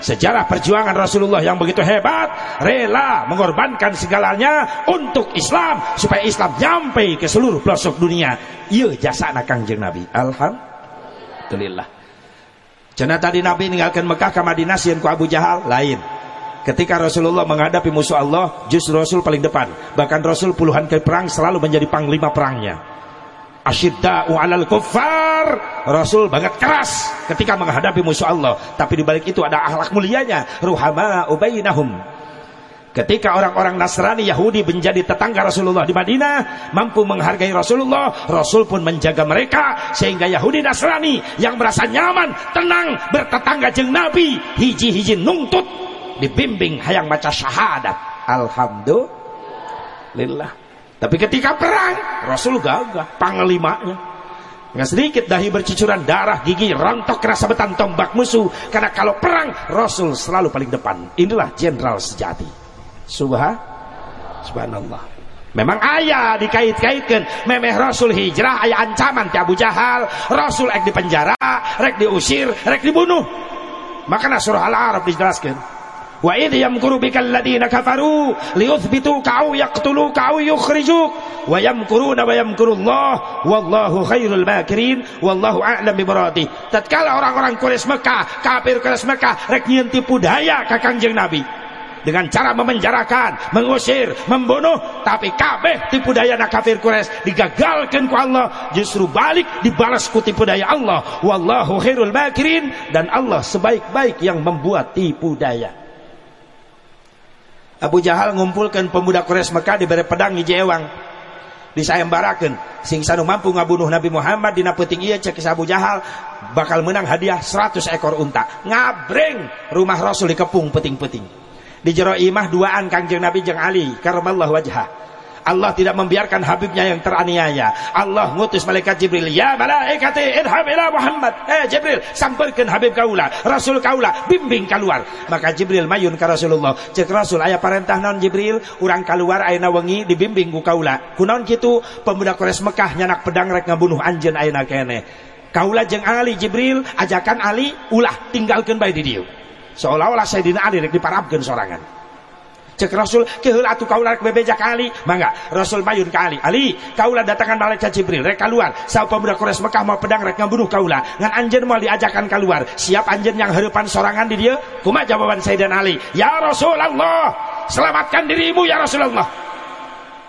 Sejarah perjuangan Rasulullah yang begitu hebat. Rela mengorbankan segalanya untuk Islam. Supaya Islam nyampe ke seluruh pelosok dunia. Iya jasa kangjeng Nabi. Alhamdulillah Cina tadi Nabi meninggalkan Mekah ke Madinah sian ku Abu Jahal lain. Ketika Rasulullah menghadapi musuh Allah, justru Rasul paling depan. Bahkan Rasul puluhan kali perang selalu menjadi panglima perangnya. Asyidda'u alal kuffar. Rasul banget keras ketika menghadapi musuh Allah. Tapi di balik itu ada akhlak mulianya. Ruhama ubainahum Ketika orang-orang Nasrani Yahudi menjadi tetangga Rasulullah di Madinah, mampu menghargai Rasulullah, Rasul pun menjaga mereka sehingga Yahudi Nasrani yang merasa nyaman, tenang bertetangga jeng Nabi, hiji-hiji nungtut dibimbing hayang maca syahadat. Alhamdulillah. Tapi ketika perang, Rasul gagah panglimanya. Nggak sedikit dahi bercucuran darah, gigi rontok rasa betan tombak musuh. Karena kalau perang, Rasul selalu paling depan. Inilah jenderal sejati. Subhan Subhanallah. Memang ayah dikait-kaitkan. Memeh Rasul hijrah ayah ancaman ti Abu Jahal. Rasul ek di penjara rek diusir rek dibunuh. Maka surah Al-Arab dijelaskan wa idh yamkuru bikal ladina kafaru liyuthbituka aw yaqtuluka aw yukhrijuk. Wa yamkuruna wa yamkurullah wallahu khairul makirin wallahu a'lam bi muradih tatkala orang-orang Quraisy Mekah kafir Quraisy Mekah rek nyieun tipu daya ka Kangjeng Nabi dengan cara memenjarakan, mengusir, membunuh, tapi kabeh tipu daya nak kafir Quraisy digagalkan ku Allah, justru balik dibalas ku tipu daya Allah. Wallahu khairul makirin dan Allah sebaik-baik yang membuat tipu daya. Abu Jahal ngumpulkan pemuda Quraisy Mekah diberi pedang hiji ewang disayembarakeun sing sanu mampu ngabunuh Nabi Muhammad dina peuting ieu cek Abu Jahal bakal menang hadiah 100 ekor unta ngabreng rumah Rasul dikepung peting-peting di jero imah duaan kangjeng Nabi jeng Ali. Karamallahu wajhah. Allah tidak membiarkan Habibnya yang teraniaya. Allah ngutus malaikat Jibril ya malaikati idham ila Muhammad. Eh Jibril sampaikan Habib kaula Rasul kaula bimbing keluar. Maka Jibril mayun ke Rasulullah. Cek Rasul ayah perintah non Jibril orang keluar ayana wengi dibimbing ku kaula. Kunaon kitu? Pemuda Quraisy Mekah nyanak pedang rek ngabunuh anjeun ayana kene. Kaula jeng Ali Jibril ajakan Ali ulah tinggalkan bayi di dieu seolah-olah Sayyidina Ali rek diparabkeun sorangan. Cek Rasul keheul atuh kaula rek bebeja kali mangga. Rasul mayun ka Ali Ali kaula datangan malaikat Jibril rek keluar sa pemuda Quraisy Mekah mau pedang rek ngabunuh kaula ngan anjeun mau diajakan keluar siap anjeun yang harapan sorangan di dia? Kumaha jawaban Sayyidina Ali ya Rasulullah selamatkan dirimu ya Rasulullah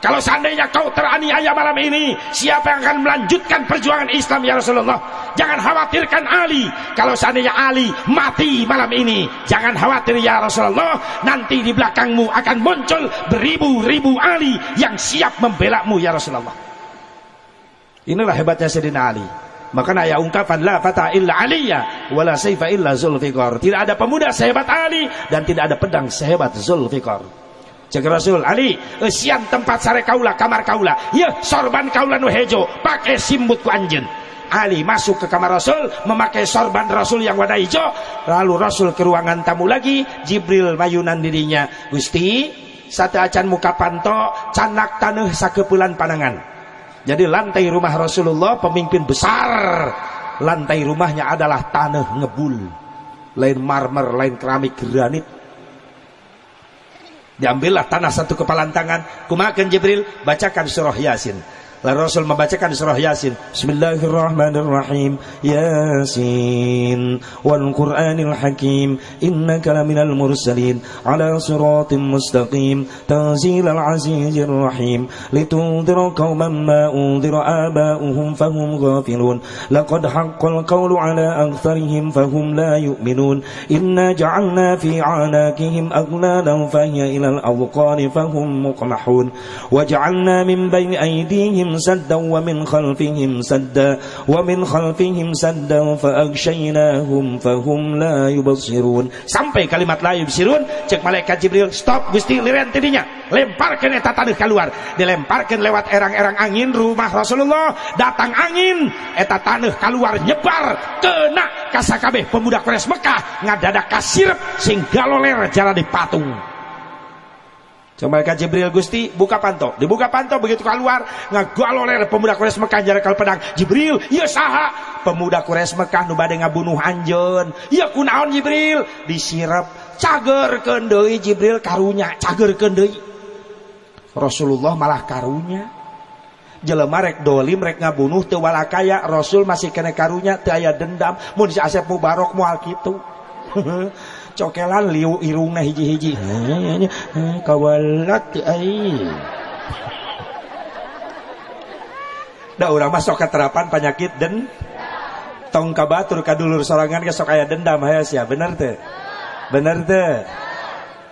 kalau seandainya kau teraniaya malam ini, siapa yang akan melanjutkan perjuangan Islam ya Rasulullah? Jangan khawatirkan Ali. Kalau seandainya Ali mati malam ini, jangan khawatir ya Rasulullah. Nanti di belakangmu akan muncul beribu-ribu Ali yang siap membela mu ya Rasulullah. Inilah hebatnya Sayyidina Ali. Maka ayat ungkapan la fata illa aliyya wala sayfa illa zulfiqar. Tidak ada pemuda sehebat Ali dan tidak ada pedang sehebat Zulfiqar. Cek Rasul Ali, sian tempat sare kaula, kamar kaula. Ya, sorban kaula nu hejo, pakai simbut ku anjeun. Ali masuk ke kamar Rasul memakai sorban Rasul yang warna hijau. Lalu Rasul ke ruangan tamu lagi, Jibril mayunan dirinya. Gusti, satu acan muka panto, canak tanah sakepulan panangan. Jadi lantai rumah Rasulullah pemimpin besar. Lantai rumahnya adalah tanah ngebul. lain marmer lain keramik granit diambillah tanah satu kepalan tangan kumakan Jibril? Bacakan surah Yasin Lalu Rasul membacakan surah Yasin. Bismillahirrahmanirrahim. Yasin wal Qur'anil Hakim. Innaka laminal mursalin ala siratim mustaqim. Tanzilal azizir rahim. Litundira qauman ma undira aba'uhum fahum ghafilun. Laqad haqqal qawlu ala aktharihim fahum la yu'minun. Inna ja'alna fi 'anakihim aghlalan fahiya ila al-adqani fahum muqmahun. Waj'alna min bayni aydihim سدا ومن خلفهم سدا ومن خلفهم سدا فأغشيناهم فهم لا يبصرون sampai kalimat la yubsirun cek malaikat Jibril stop Gusti liren tidinya lemparkan eta tanah keluar dilemparkan lewat erang-erang angin rumah Rasulullah datang angin eta tanah keluar nyebar kena kasakabeh pemuda Quraisy Mekah ngadadak kasirep sing galoler jalan di patung Malaikat Jibril Gusti buka panto, dibuka panto begitu keluar ngagol oleh pemuda Quraisy Mekah jarakal pedang. Jibril, iya saha? Pemuda Quraisy Mekah nu bade ngabunuh anjeun. Iya kunaon Jibril? Disirep cager deui Jibril karunya, cager deui. Rasulullah malah karunya. Jelema rek dolim rek ngabunuh teu walakaya Rasul masih kena karunya teu aya dendam mun si Asep Mubarok moal kitu. cokelan liu irungna hiji-hiji. Kawalat ai. Da urang masuk keterapan penyakit dan tong kabatur kadulur sorangan ke sok aya dendam hayas ya bener teh. Bener teh.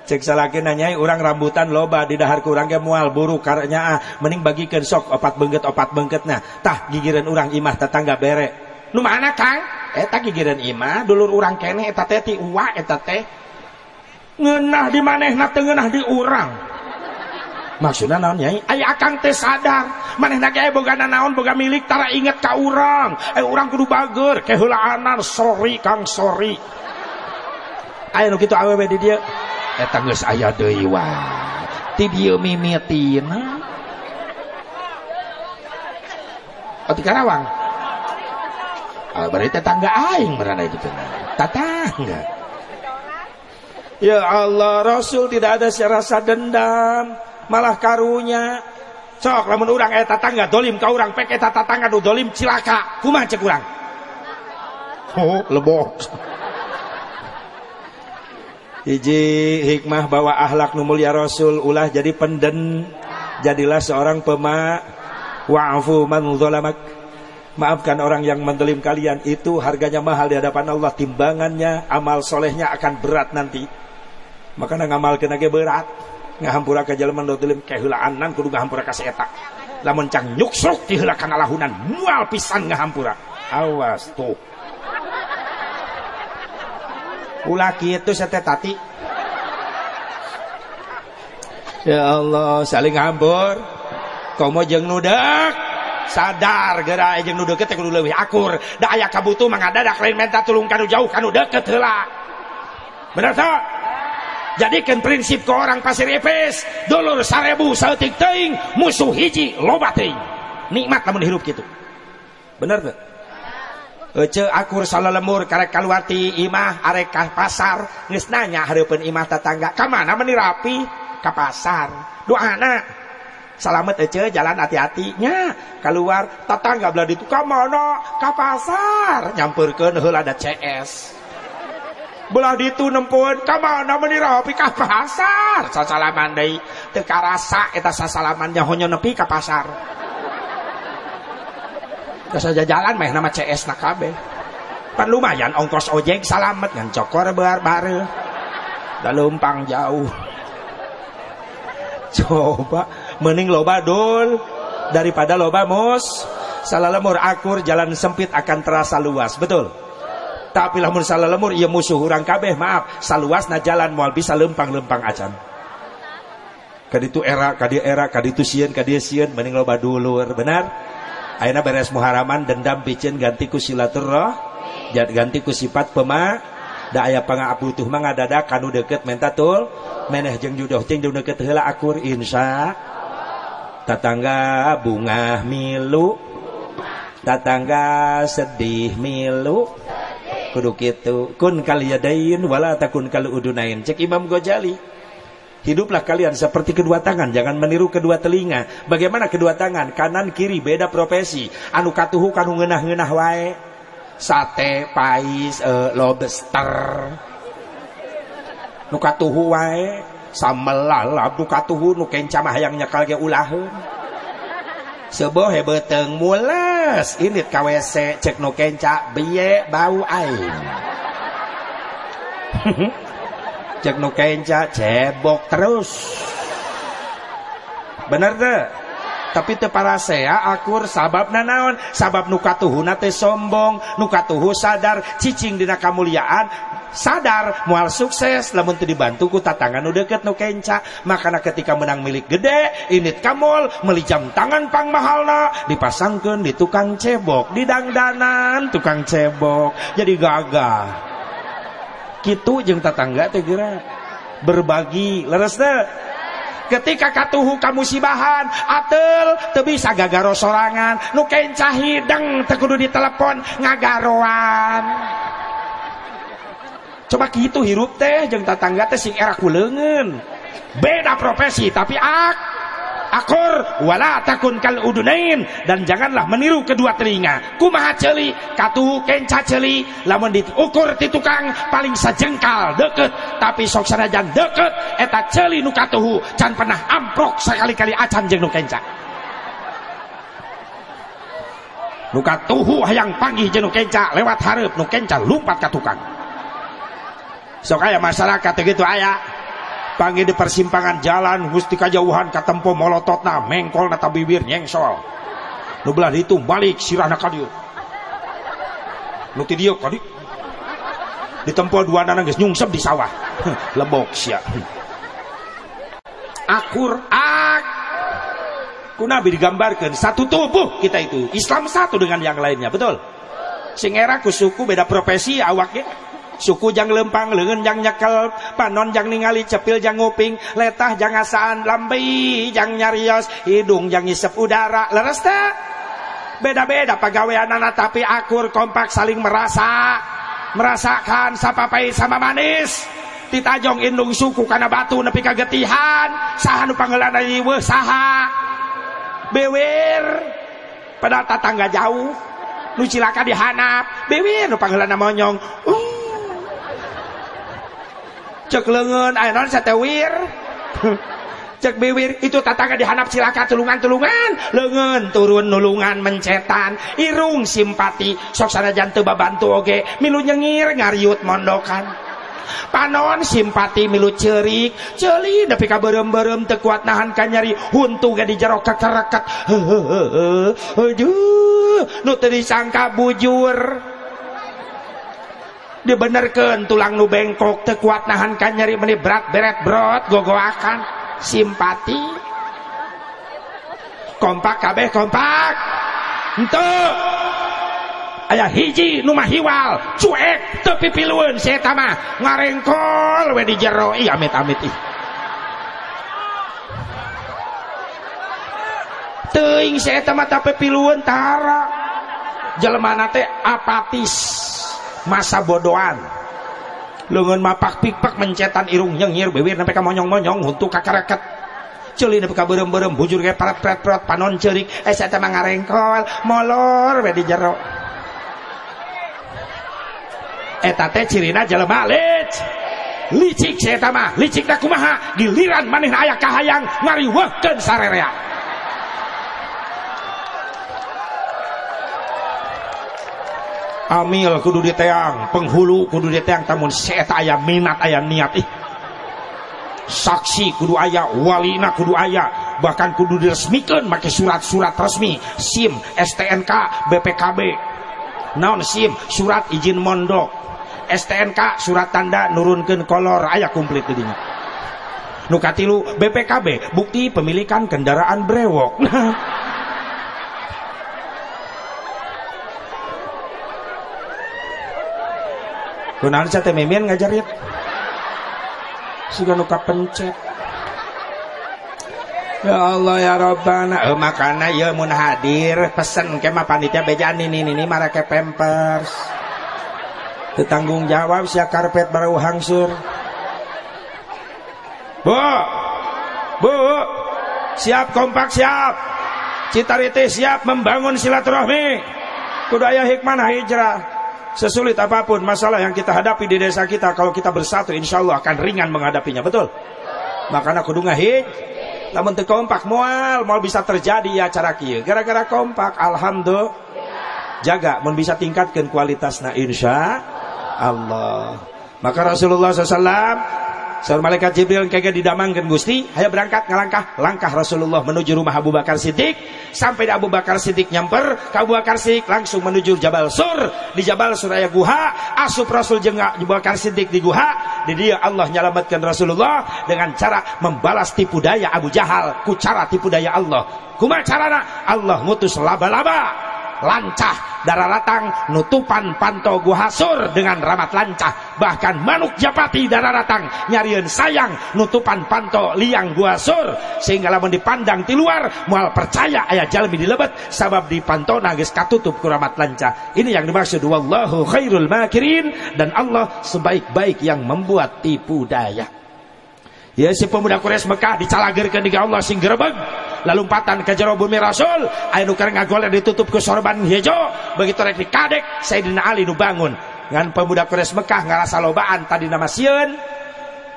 Cek salaki nanyai orang rambutan loba di dahar kurang ge mual buru karena ah. Mending bagikan sok opat bengket opat bengket nah. Tah gigiran orang imah tetangga bere nu mana kang? Eta gigiran imah dulur urang kene eta teh ti uwa eta teh ngeunah di manehna teu ngeunah di urang. Maksudna naon nyai? Aya akang teh sadar manehna ge boga naon boga milik tara inget ka urang. Eh urang kudu bager keheulaanan sorry kang sorry. Aya nu kitu awewe di dieu. Eta geus aya deui wae ti dieu mimitina. Oh, di Karawang ah, berarti tetangga aing merana itu tetangga. Ya Allah Rasul tidak ada rasa dendam malah karunya. Sok lamun urang eta tetangga dolim ka urang pek eta tetangga nu dolim cilaka. Kumaha cek urang? Oh lebok. Hiji hikmah bawa ahlak nu mulia Rasul ulah jadi penden jadilah seorang pema wa'fu man zalamak Maafkan orang yang mendelim kalian. Itu harganya mahal di hadapan Allah. Timbangannya amal solehnya akan berat nanti. Maka ngamal kena ge berat. Ngahampura ke jalan mendelim kehulaanan kudu ngahampura ka seeta lamun cang nyuksruk tiheula kana lahunan mual pisan ngahampura. Awas tuh. Ulah kitu sate tati. Ya Allah saling ngambur. Komo jeung nudak sadar gerak jeung nu deket kudu leuwih akur. Da aya kabutuh mangadadak lain minta tulung kanu jauh kanu deket heula. Bener tak jadikan prinsip ke orang pasir epes. Dulur sarebu saeutik teuing musuh hiji loba teuing. Nikmat lamun hirup gitu bener tuh Ece akur salah lemur karek kaluati imah arek ka pasar. Geus nanya hareupeun imah tetangga ka mana meni rapi? Ka pasar. Doana salamet ece jalan hati-hatinya keluar. Tetangga belah itu ka mana? Ka pasar. Nyamperkeun heula ada CS belah ditu nempun ka mana meuni rapi? Ka pasar. Sasalaman deui teu karasa eta sasalamannya honyo nepi ka pasar. Geus saja jalan meh nama CS na kabeh. Pan lumayan ongkos ojek salamet ngan cokor bar bare da lumpang jauh. Coba mending loba dul. Daripada loba mus. Salah lemur akur jalan sempit akan terasa luas. Betul? Tapi lamun salah lemur ia musuh orang kabeh maaf. Saluas na jalan mual bisa lempang-lempang acan. Kaditu era kadi era kaditu sieun kadi sieun mending loba dulur benar? Ayeuna beres muharaman dendam picen ganti ku silaturah ganti ku sifat pema da aya pangabutuh mah ngadadak kanu deket tul meneh jeung judoh jeung deket heula akur insya tetangga bunga milu tetangga sedih milu kudu gitu kun kaliyadain wala takun kal udunain cek Imam Ghazali Hiduplah kalian seperti kedua tangan, jangan meniru kedua telinga. Bagaimana kedua tangan? Kanan kiri beda profesi. Anu katuhu kanu ngenah-ngenah wae. Sate, pais, uh, lobster. Nu katuhu wae sambal lalap nu katuhu nu kenca hayang nyekal ge ulaheun. Sebuah hebeteng mules init KWC cek nu kenca biye bau aing. cek nu kenca cebok terus bener deh tapi te saya akur sabab nanaon. Sabab nukatuhu nate sombong nukatuhu sadar cicing dina kamuliaan sadar mual sukses. Lamun teu dibantu ku tatangan nu deket nu kenca. Makana ketika menang milik gede init kamul meli jam tangan pang mahalna dipasangkeun di tukang cebok di dangdanan tukang cebok. Jadi gagah. Gitu jeung tetangga teh geura. Berbagi leres teh ketika katuhu kamu sibahan atel teu bisa gagaro sorangan. Nu kencah hideng teu kudu ditelepon ngagaroan. Coba gitu hirup teh jeung tetangga teh sing era kuleungeun beda profesi tapi ak akur wala takun kal udunain. Dan janganlah meniru kedua telinga. Kumaha celi? Katu kenca celi. Lamun diukur di tukang paling sajengkal deket. Tapi sok sanajan deket eta celi nu katuhu can pernah amprok sekali-kali acan jeung nu kenca. Nu katuhu hayang panggih jeung nu kenca lewat hareup nu kenca lumpat ka tukang. Sok aya masyarakat gitu aya panggil di persimpangan jalan gusti kajauhan katempo molototna mengkol nata bibir nyengsol. Nu belah itu balik sirahna kadieu nu ti dieu kadi ditempo dua nana geus nyungsep di sawah. Lebok sia. Akur ak. Ku nabi digambarkan satu tubuh kita itu. Islam satu dengan yang lainnya betul? Sing era ku suku beda profesi awaknya suku jang lempang lengan jang nyekel panon jang ningali cepil jang nguping letah jang asaan lambi jang nyarios hidung jang ngisep udara. Leres tak beda-beda pegawaian anak tapi akur kompak saling merasa. Merasakan sapapai sama manis. Ditajong indung suku karena batu nepi kagetihan. Saha nu panggeulana ieu saha? Bewer. Pada tetangga jauh. Nu cilaka dihanap. Bewer nu panggeulana monyong. Uh cek lengan ayo non satewir? Cek biwir itu tatangga dihanap silaka tulungan-tulungan. Lengan turun nulungan mencetan. Irung simpati soksana teu babantu oge. Milu nyengir ngariut mondokan. Panon simpati milu cerik celi tapi kaberem-berem tekuat nahan kanyari huntu gak dijerok kekerekat aduh nu teu disangka bujur. Dibenerkan tulang nu bengkok tekuat nahan kan nyeri meni berat beret brot gogoakan. Simpati. Kompak kabeh kompak. Ente ayah hiji nu hiwal cuek tepi piluan saya tama ngarengkol we di jero. Iya amit amit ih. Teuing saya tama tapi piluan tara. Jelema teh apatis masa bodohan. Lengan mapak pikpak mencetan irung nyengir bibir sampai ka monyong-monyong untuk kakareket celi nepi ka berem-berem bujur kayak parat pret pret panon cerik eh saya temang ngarengkol molor we di jero. Eta teh cirina jelema lic licik saya mah licik dah kumaha giliran maneh aya kahayang ngariweuhkeun sarerea amil kudu diteang penghulu kudu diteang tamun seta aya minat aya niat. Ih. Saksi kudu aya. Walina kudu aya. Bahkan kudu diresmikan pakai surat-surat resmi. SIM STNK BPKB naon SIM? Surat izin mondok. STNK surat tanda nurunkan kolor. Aya komplit tadinya. Nukatilu BPKB bukti pemilikan kendaraan brewok Kunaon teh memian ngajarit Sudah nuka pencet. Ya Allah ya Rabbana. Eh, makana ya mun hadir. Pesen ke mah panitia bejaan ini ini marake pampers. Tanggung jawab siap karpet baru hangsur. Bu Bu siap kompak siap. Citariti siap membangun silaturahmi. Kudaya hikmah hijrah sesulit apa pun masalah yang kita hadapi di desa kita kalau kita bersatu insya Allah akan ringan menghadapinya. Betul? Makanya kudu ngahij namun kompak mual mau bisa terjadi ya cara kia gara-gara kompak alhamdulillah. Jaga mau bisa tingkatkan kualitasnya insya Allah. Maka Rasulullah SAW Seorang malaikat Jibril kagak didamangkan Gusti, ayo berangkat ngalangkah langkah Rasulullah menuju rumah Abu Bakar Siddiq. Sampai di Abu Bakar Siddiq nyamper, ke Abu Bakar Siddiq langsung menuju Jabal Sur. Di Jabal Sur aya guha, asup Rasul jeung Abu Bakar Siddiq di guha. Di dia Allah nyelamatkan Rasulullah dengan cara membalas tipu daya Abu Jahal, ku cara tipu daya Allah. Kumaha carana? Allah ngutus laba-laba lancah darah ratang nutupan panto guhasur dengan ramat lancah. Bahkan manuk japati darah ratang nyarian sayang nutupan panto liang guhasur sehingga lamun dipandang di luar mual percaya ayah jalmi dilebet sabab di panto nagis katutup ku ramat lancah. Ini yang dimaksud wallahu khairul makirin dan Allah sebaik-baik yang membuat tipu daya. Ya si pemuda Quraisy Mekah dicalagerkeun di Allah sing lalumpatan ke jero bumi Rasul. Aya nu keur ngagoleh ditutup ke sorban hijau begitu rek dikadek Sayyidina Ali nu bangun. Ngan pemuda Quraisy Mekah ngarasa lobaan tadi nama sieun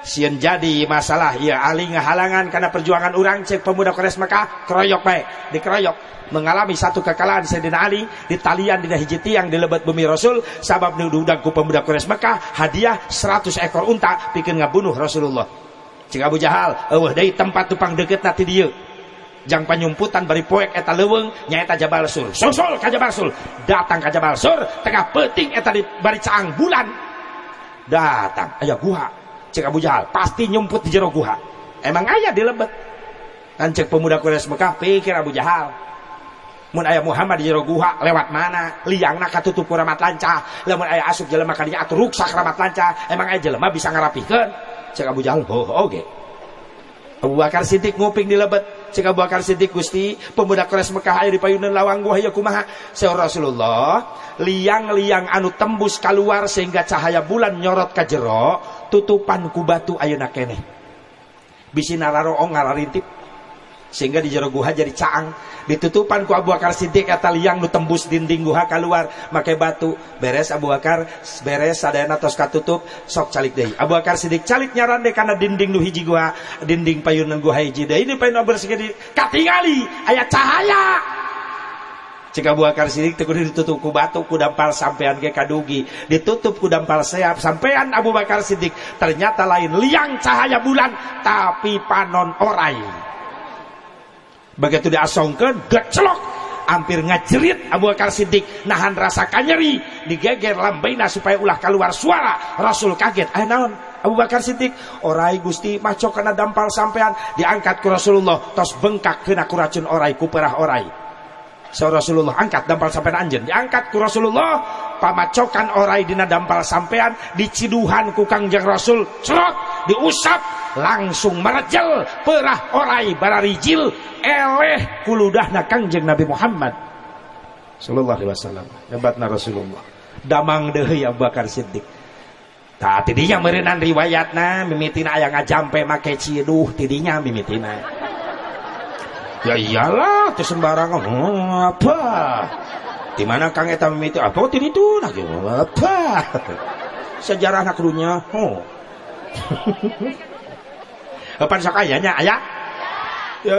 sieun jadi masalah. Ya Ali ngahalangan karena perjuangan orang cek pemuda Quraisy Mekah keroyok baik dikeroyok. Mengalami satu kekalahan Sayyidina Ali di talian di hiji tiang di lebat bumi Rasul. Sabab diundang ku pemuda Quraisy Mekah hadiah 100 ekor unta bikin ngabunuh Rasulullah. Cik Abu Jahal eueuh deui tempat tupang deket nanti dia jang penyumputan bari poek eta leweng nyaeta Jabal Sur. Susul ka Jabal Sur. Datang ka Jabal Sur tengah peting eta di bari caang bulan. Datang aya guha cek Abu Jahal pasti nyumput di jero guha. Emang aya di lebet. Kan cek pemuda Quraisy Mekah pikir Abu Jahal. Mun aya Muhammad di jero guha lewat mana? Liangna katutup ramat lanca. Lamun aya asup jelema ka dinya atuh ruksak ramat lanca. Emang aya jelema bisa ngarapikeun cek Abu Jahal oh oke. okay. Abu Bakar Siddiq nguping di lebet. Cek Abu Bakar Siddiq Gusti pemuda keras Mekah aya di payunan lawang gua ya kumaha? Seor Rasulullah liang-liang anu tembus keluar sehingga cahaya bulan nyorot ka jero tutupan ku batu ayeuna keneh. Bisi ngararintip sehingga di jero guha jadi caang. Ditutupan ku Abu Bakar Siddiq kata liang nu tembus dinding guha keluar make batu. Beres Abu Bakar beres sadayana tos katutup sok calik deui. Abu Bakar Siddiq calik nyaran deh karena dinding nu hiji guha dinding payunan guha hiji deui. Ini payun bersih di katingali aya cahaya. Cik Abu Bakar Siddiq teu ditutup ku batu ku dampal sampean ke kadugi. Ditutup ku dampal seap sampean Abu Bakar Siddiq. Ternyata lain liang cahaya bulan tapi panon orai begitu diasongkan gecelok hampir ngajerit Abu Bakar Siddiq. Nahan rasa kanyeri. Digeger lambaina supaya ulah keluar suara. Rasul kaget eh naon Abu Bakar Siddiq? Orai Gusti maco kena dampal sampean. Diangkat ke Rasulullah tos bengkak kena kuracun orai ku perah orai. So Rasulullah angkat dampal sampean anjen diangkat ku Rasulullah pamacokan orai dina dampal sampean diciduhan ku kangjeng Rasul. Cerot diusap langsung merejel perah orai bararijil eleh kuludahna kangjeng Nabi Muhammad. Sallallahu alaihi wasallam. Hebatna Rasulullah. Damang deui Abu Bakar Siddiq. Tah tidinya meureunnan riwayatna mimitina aya ngajampe make ciduh tidinya mimitina. Ya iyalah itu sembarangan. Oh, apa di mana kang eta mimiti apa ti ditu nah apa? Sejarah nak dunia oh. Apa sakayanya ayah? Ya.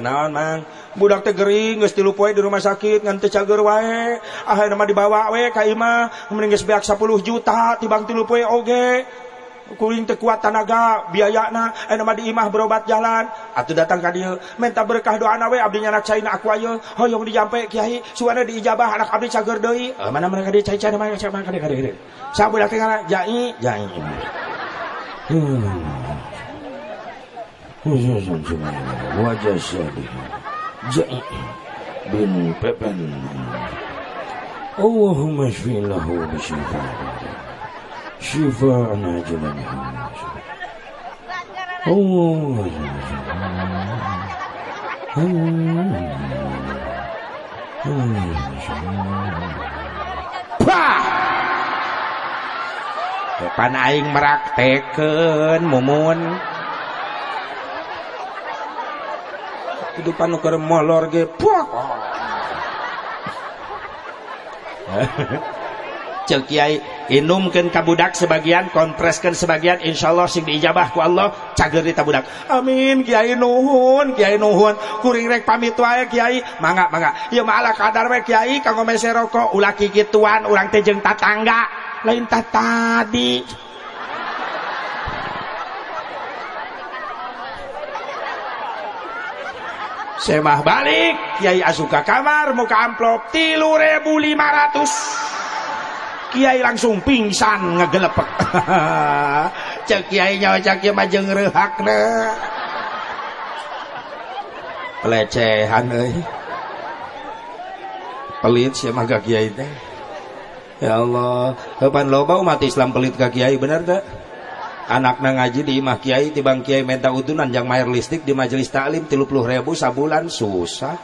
Enaon mang. Budak teh gering geus tilu poe di rumah sakit ngan teu cager wae. Ah nama dibawa we ka imah mending geus beak 10 juta tibang tilu poe oge kuring teu kuat tanaga biayana aya mah di imah berobat jalan. Atuh datang ka dieu minta berkah doana we abdi nyana caina aku ayeuna. Hoyong dijampe kiai suana diijabah anak abdi cager deui. Uh, mana mereka dia cai-cai mana cai mana kade kade sabudak teh ngaran jai jai. Wajah syadi jai. Bin pepen. Allahumma shfi lahu bisyifa شفاءنا جميعا الله pan aing meraktekeun mumun kehidupan keur molor ge puak cek kiai inumkeun ka budak sebagian kompreskeun sebagian insyaallah sing diijabah ku Allah cager di budak. Amin kiai nuhun kiai nuhun. Kuring rek pamit wae kiai. Mangga mangga. Mah ala kadar we kiai kanggo mese rokok. Ulah kikituan urang teh jeung tatangga. Lain tadi. Semah balik Kiai asuka kamar muka amplop tilu ribu lima ratus Kiai langsung pingsan ngegelepek. Cek Kiai nyawa cek Kiai majeng rehak pelecehan euy. Pelit sih mah Kiai teh. Ya Allah kapan loba umat Islam pelit ka Kiai bener tak anaknya ngaji di imah kiai tibang kiai minta utunan yang mayar listrik di majelis taklim tilu puluh ribu sabulan susah.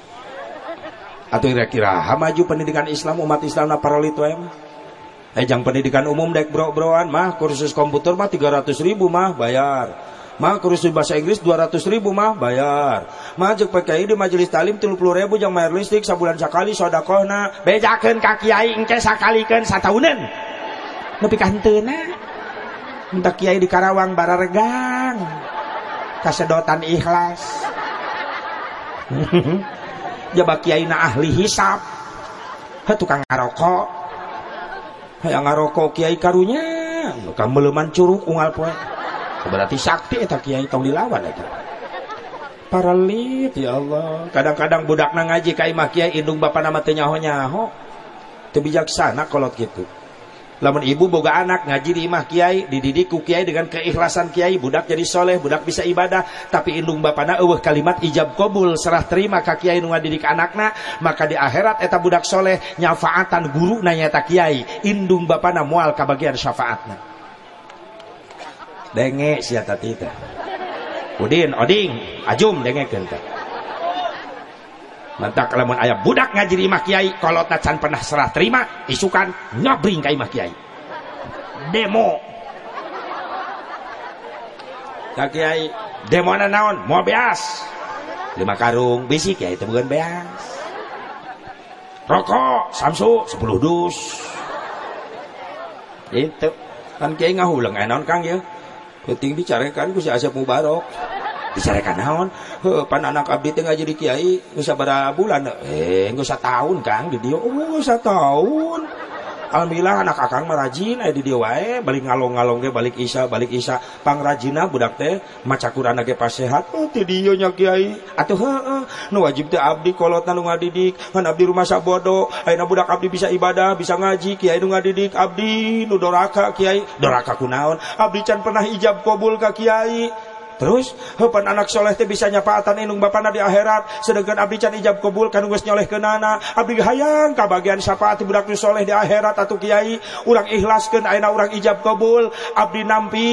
Atau kira-kira maju pendidikan Islam umat Islam na parolit wae mah eh jang pendidikan umum dek bro-broan mah kursus komputer mah 300 ribu mah bayar. Mah kursus bahasa Inggris 200 ribu mah bayar. Mah jek PKI di majelis talim 30 ribu yang mayar listrik sabulan sekali sodakohna. Bejakeun ka kiai engke sakalikeun satahunan nepi ka minta kiai di Karawang bararegang kasedotan ikhlas. Jaba kiai na ahli hisap. Tukang ngarokok hayang ngarokok kiai karunya. Kamu meleman curug ungal poe berarti sakti eta kiai tong dilawan eta. Paralit ya Allah. Kadang-kadang budak na ngaji ka imah kiai indung bapak nama teh nyaho-nyaho. Teu bijaksana kolot gitu lamun ibu boga anak ngaji di imah kiai dididik ku kiai dengan keikhlasan kiai budak jadi soleh budak bisa ibadah. Tapi indung bapana eueuh kalimat ijab kabul serah terima ka kiai nu ngadidik anakna maka di akhirat eta budak soleh nyafaatan guru nanya ta kiai. Indung bapana moal kabagian syafaatna. Denge sia teh. Udin, Oding, Ajum dengekeun teh Mantak lamun ayah budak ngaji di imah kiai kalau tacan pernah serah terima isukan nyabring ke imah kiai. Demo. Kak kiai demo naon? Mau beas. Lima karung bisik ya itu bukan beas. Rokok samsu sepuluh dus. Itu kan kiai ngahulang enon kang ya? Penting bicarakan ku si Asep Mubarok dicarekan naon? Pan anak abdi teh ngaji di kiai geus sabaraha bulan. Eh geus tahun Kang di dieu. Oh tahun Alhamdulillah anak akang mah rajin aya di dieu wae. Balik ngalong-ngalong ge balik isya balik isya. Pangrajina budak teh maca Quran ge pas sehat. Oh ti dieu nya kiai. Atuh heuh nu wajib teh abdi kolotna nu ngadidik. Kan abdi rumah sabodo. Ayeuna budak abdi bisa ibadah bisa ngaji. Kiai nu ngadidik abdi nu doraka kiai. Doraka kunaon abdi can pernah ijab kabul ka kiai Terus hepan anak soleh teh bisa nyapaatan indung bapana di akhirat. Sedangkan abdi can ijab kabul kan geus nyoleh kenana abdi hayang ka bagian syafaat budak nu soleh di akhirat atuh kiai. Urang ikhlaskeun ayeuna urang ijab kabul. Abdi nampi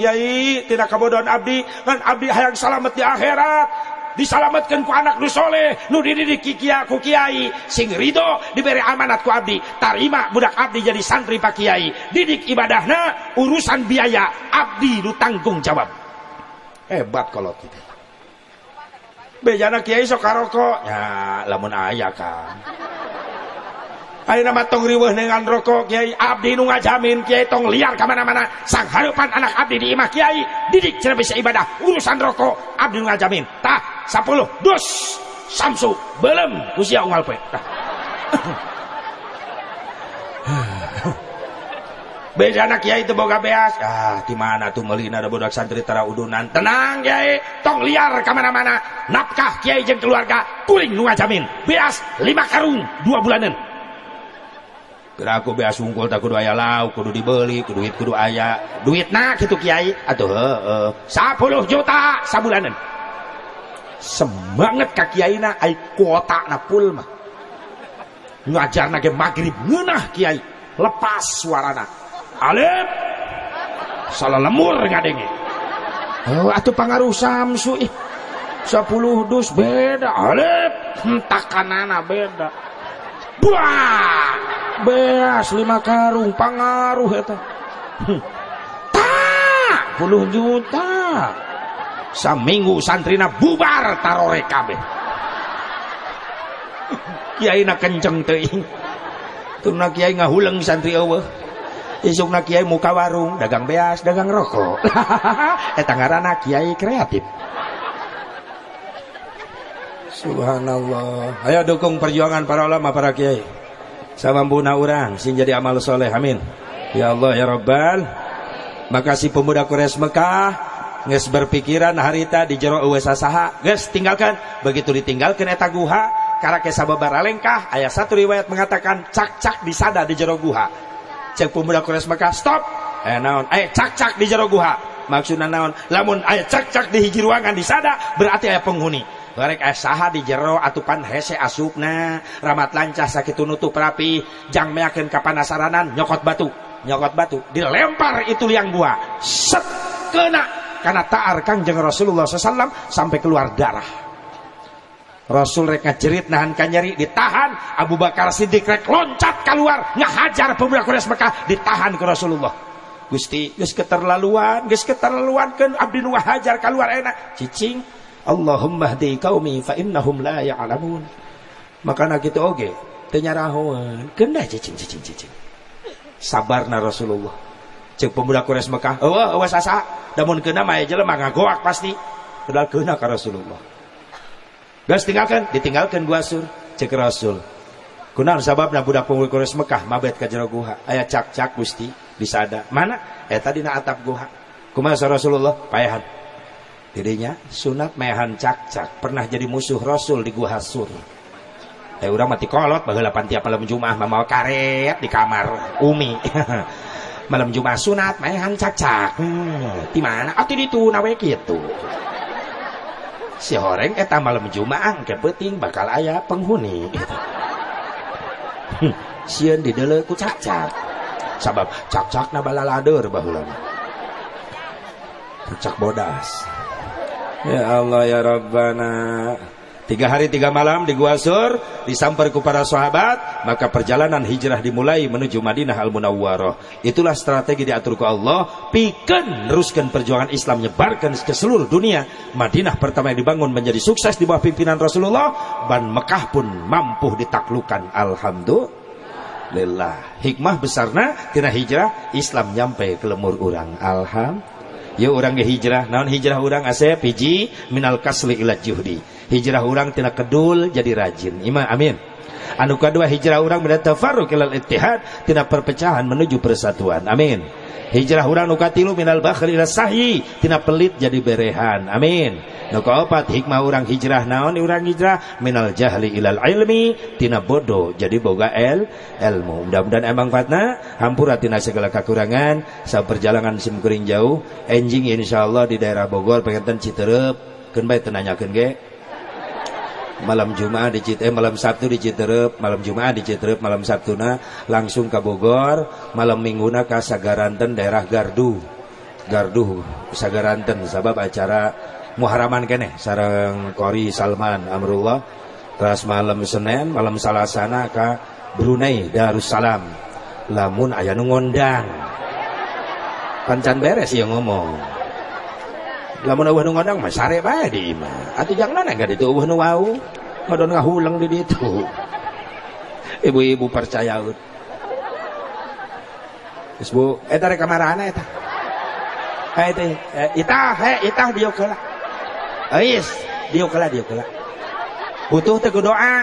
kiai tidak kabodohan abdi. Kan abdi hayang selamat di akhirat. Disalamatkan ku anak nu soleh nu dididik kikia ku kiai. Sing ridho diberi amanat ku abdi. Tarima budak abdi jadi santri pak kiai. Didik ibadahna urusan biaya. Abdi nu tanggung jawab hebat kalau kita bejana kiai sok karoko. Ya lamun ayah kan. Ayo nama tong riweh dengan rokok kiai. Abdi nu ngajamin kiai tong liar ke mana-mana sang harapan anak abdi di imah kiai. Didik cina bisa ibadah. Urusan rokok abdi nu ngajamin. Tah sepuluh dus samsu belum usia ungal pe Beda anak kiai itu boga beas. Ah, di mana tuh melina ada budak santri tara udunan. Tenang kiai, tong liar ke mana-mana. Nafkah kiai jeng keluarga, kuling nu ngajamin. Beas lima karung dua bulanan. Kira aku beas unggul tak kudu aya lauk, kudu dibeli, kudu duit kudu aya. Duit nak gitu kiai. Atuh heeh. Sepuluh juta sabulanan. Semangat ka kiai na ai kuota na pul mah. Ngajar nage maghrib ngeunah kiai. Lepas suarana Alif. Salah lemur ngadenge oh atuh pangaruh samsu ih sepuluh dus beda. Alif. Entah kanana beda. Buah beas lima karung pangaruh eta juta. Saminggu santrina bubar tarore kabeh. Kiai na kenceng teuing tuna kiai ngahuleng santri eueuh isukna kiai muka warung dagang beas dagang rokok eta ngaranna kiai kreatif Subhanallah. Ayo dukung perjuangan para ulama, para kiai. Samambuna orang, sing jadi amal soleh. Amin. Ya Allah, ya Rabbal. Makasih pemuda Quraisy Mekah. Nges berpikiran harita di jero uwesa saha. Nges tinggalkan. Begitu ditinggalkan eta guha. Karena sababar lengkah. Ayat satu riwayat mengatakan cak-cak disada di jero guha. Cek pemuda Quraisy Mekah, stop. Eh naon, eh cak-cak di jero guha. Maksudnya naon, lamun ayat cak-cak di hiji ruangan disada berarti ayat penghuni. Barek aya saha di jero atupan hese asupna. Ramat lancah sakit nutup rapi. Jang meyakin kapanasaranan nyokot batu. Nyokot batu. Dilempar itu liang gua. Set kena. Karena taar kangjeng Rasulullah SAW sampai keluar darah Rasul rek ngajerit nahan kanyari ditahan Abu Bakar Siddiq rek loncat keluar ngahajar pemuda Quraisy Mekah ditahan ke Rasulullah Gusti geus keterlaluan geus keterlaluan kan abdi nu hajar keluar enak cicing Allahumma hdi qaumi fa innahum la ya'lamun. Makana kitu oge teu nyarahoan, kendah cicing cicing cicing. Sabarna Rasulullah. Cek pemuda Quraisy Mekah, eueuh eueuh sasa, damun keuna mah jelema ngagoak pasti. Padahal keuna ka Rasulullah. Gas tinggalkan, ditinggalkan gua sur, cek Rasul. Kunaon sababna budak pemuda Quraisy Mekah mabet ka jero guha, aya cak-cak Gusti disada. Mana? Eta dina atap guha. Kumaha Rasulullah? Payahan dirinya sunat mehan cak-cak pernah jadi musuh Rasul di Gua Hasur eh udah mati kolot baheula tiap malam Jumat mau karet di kamar Umi malam Jumat sunat mehan cak-cak hmm, di mana atuh ditu nawe kitu si horeng eta malam jumaang kepeting bakal ayah penghuni. Sian didele ku cacak sabab cacak na balalader bahulan cacak bodas. Ya Allah ya Rabbana. Tiga hari tiga malam di Gua Sur Disampar kepada sahabat Maka perjalanan hijrah dimulai menuju Madinah Al-Munawwarah. Itulah strategi diatur ke Allah Piken teruskan perjuangan Islam Nyebarkan ke seluruh dunia. Madinah pertama yang dibangun menjadi sukses Di bawah pimpinan Rasulullah Dan Mekah pun mampu ditaklukkan Alhamdulillah. Hikmah besarnya Tina hijrah Islam nyampe ke lemur orang Alhamdulillah Ya orang ge hijrah, naon hijrah orang asep hiji minal kasli ila juhdi. Hijrah orang tina kedul jadi rajin. Ima amin. Anu kedua hijrah orang min tafarruq ilal ittihad tina perpecahan menuju persatuan. Amin. Hijrah urang nu katilu minal bakhil ila sahyi tina pelit jadi berehan. Amin. Nu kaopat hikmah urang hijrah naon urang hijrah minal jahli ilal ilmi tina bodoh jadi boga el ilmu. Mudah-mudahan emang fatna hampura tina segala kekurangan sa perjalanan sim kuring jauh enjing insyaallah di daerah Bogor pengen Citerep keun bae tenanyakeun ge malam Jumat di Citerep, eh, malam Sabtu di Citerep, malam Jumat di Citerep, malam Sabtuna langsung ke Bogor, malam Mingguna ke Sagaranten daerah Gardu. Gardu Sagaranten sebab acara Muharaman kene sarang Kori Salman Amrullah. Terus malam Senin, malam Salasana ke Brunei Darussalam. Lamun aya nu ngondang. Pancan beres ya ngomong. Lamun eueuh nu ngondang mah sare bae di imah. Atuh jangan enggak ditu eueuh nu wau. Ngodon ngahulang di ditu. Ibu-ibu percaya ut. Geus Bu, eta rek kamarana eta. Eh teh, itah, he, itah dieu kala. Ais, dieu. Butuh teh doa.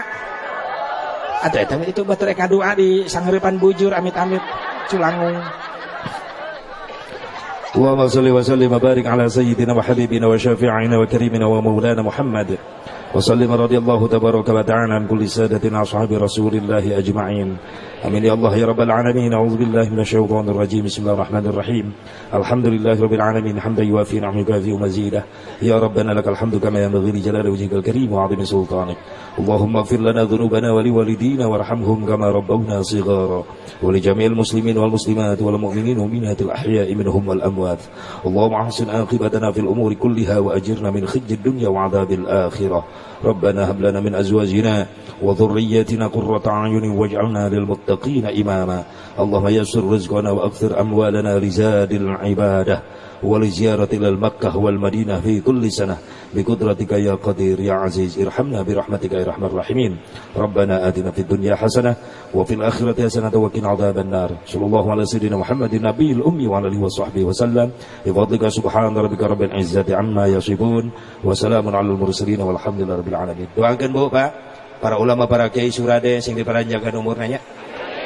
Atuh eta itu batur rek doa di sanggeurepan bujur amit-amit culangung. اللهم صل وسلم وبارك على سيدنا وحبيبنا وشافعنا وكريمنا ومولانا محمد وسلم رضي الله تبارك وتعالى عن كل سادتنا أصحاب رسول الله أجمعين أمين. يا الله يا رب العالمين. أعوذ بالله من الشيطان الرجيم. بسم الله الرحمن الرحيم. الحمد لله رب العالمين. حمدا يوافي نعمه يكافئ مزيده. يا ربنا لك الحمد كما ينبغي لجلال وجهك الكريم وعظيم سلطانك. اللهم اغفر لنا ذنوبنا ولوالدينا وارحمهم كما ربونا صغارا. ولجميع المسلمين والمسلمات والمؤمنين ومنات الأحياء منهم والأموات. اللهم أحسن عاقبتنا في الأمور كلها وأجرنا من خزي الدنيا وعذاب الآخرة. ربنا هب لنا من أزواجنا وذرياتنا قرة أعين واجعلنا للمتقين للمتقين إماما اللهم يسر رزقنا وأكثر أموالنا لزاد العبادة ولزيارة إلى المكة والمدينة في كل سنة بقدرتك يا قدير يا عزيز ارحمنا برحمتك يا رحمن الراحمين ربنا آتنا في الدنيا حسنة وفي الآخرة حسنة وقنا عذاب النار صلى الله على سيدنا محمد النبي الأمي وعلى آله وصحبه وسلم بفضلك سبحان ربك رب العزة عما يصفون وسلام على المرسلين والحمد لله رب العالمين doakan Bu Pak para ulama para kiai surade sing diperanjakan umurnya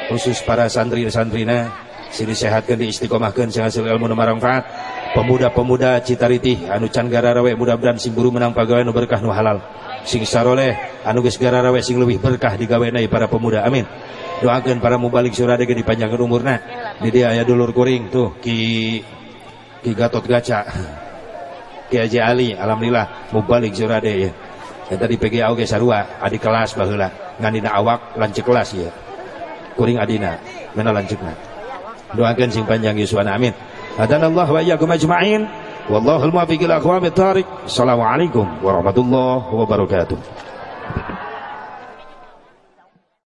khusus para santri-santrina sing disehatkan diistiqomahkan sing hasil ilmu nu manfaat pemuda-pemuda Citariti anu can gararawe mudah-mudahan sing buru menang pagawe nu berkah nu halal. Sing saroleh anu geus gararawe sing lebih berkah para pemuda. Amin. Doakan para mubalik surade ge dipanjangkeun umurna. Di dia aya dulur kuring tuh ki ki Gatot Gaca Ki Haji Ali alhamdulillah mubalik surade ya Eta di PGA oge sarua adi kelas baheula. Ngan awak lanceuk kelas ya kuring adina mana lanceukna doakan sing panjang yuswana amin هدانا الله وإياكم أجمعين والله الموفق إلى أقوام الطارق السلام عليكم ورحمة الله وبركاته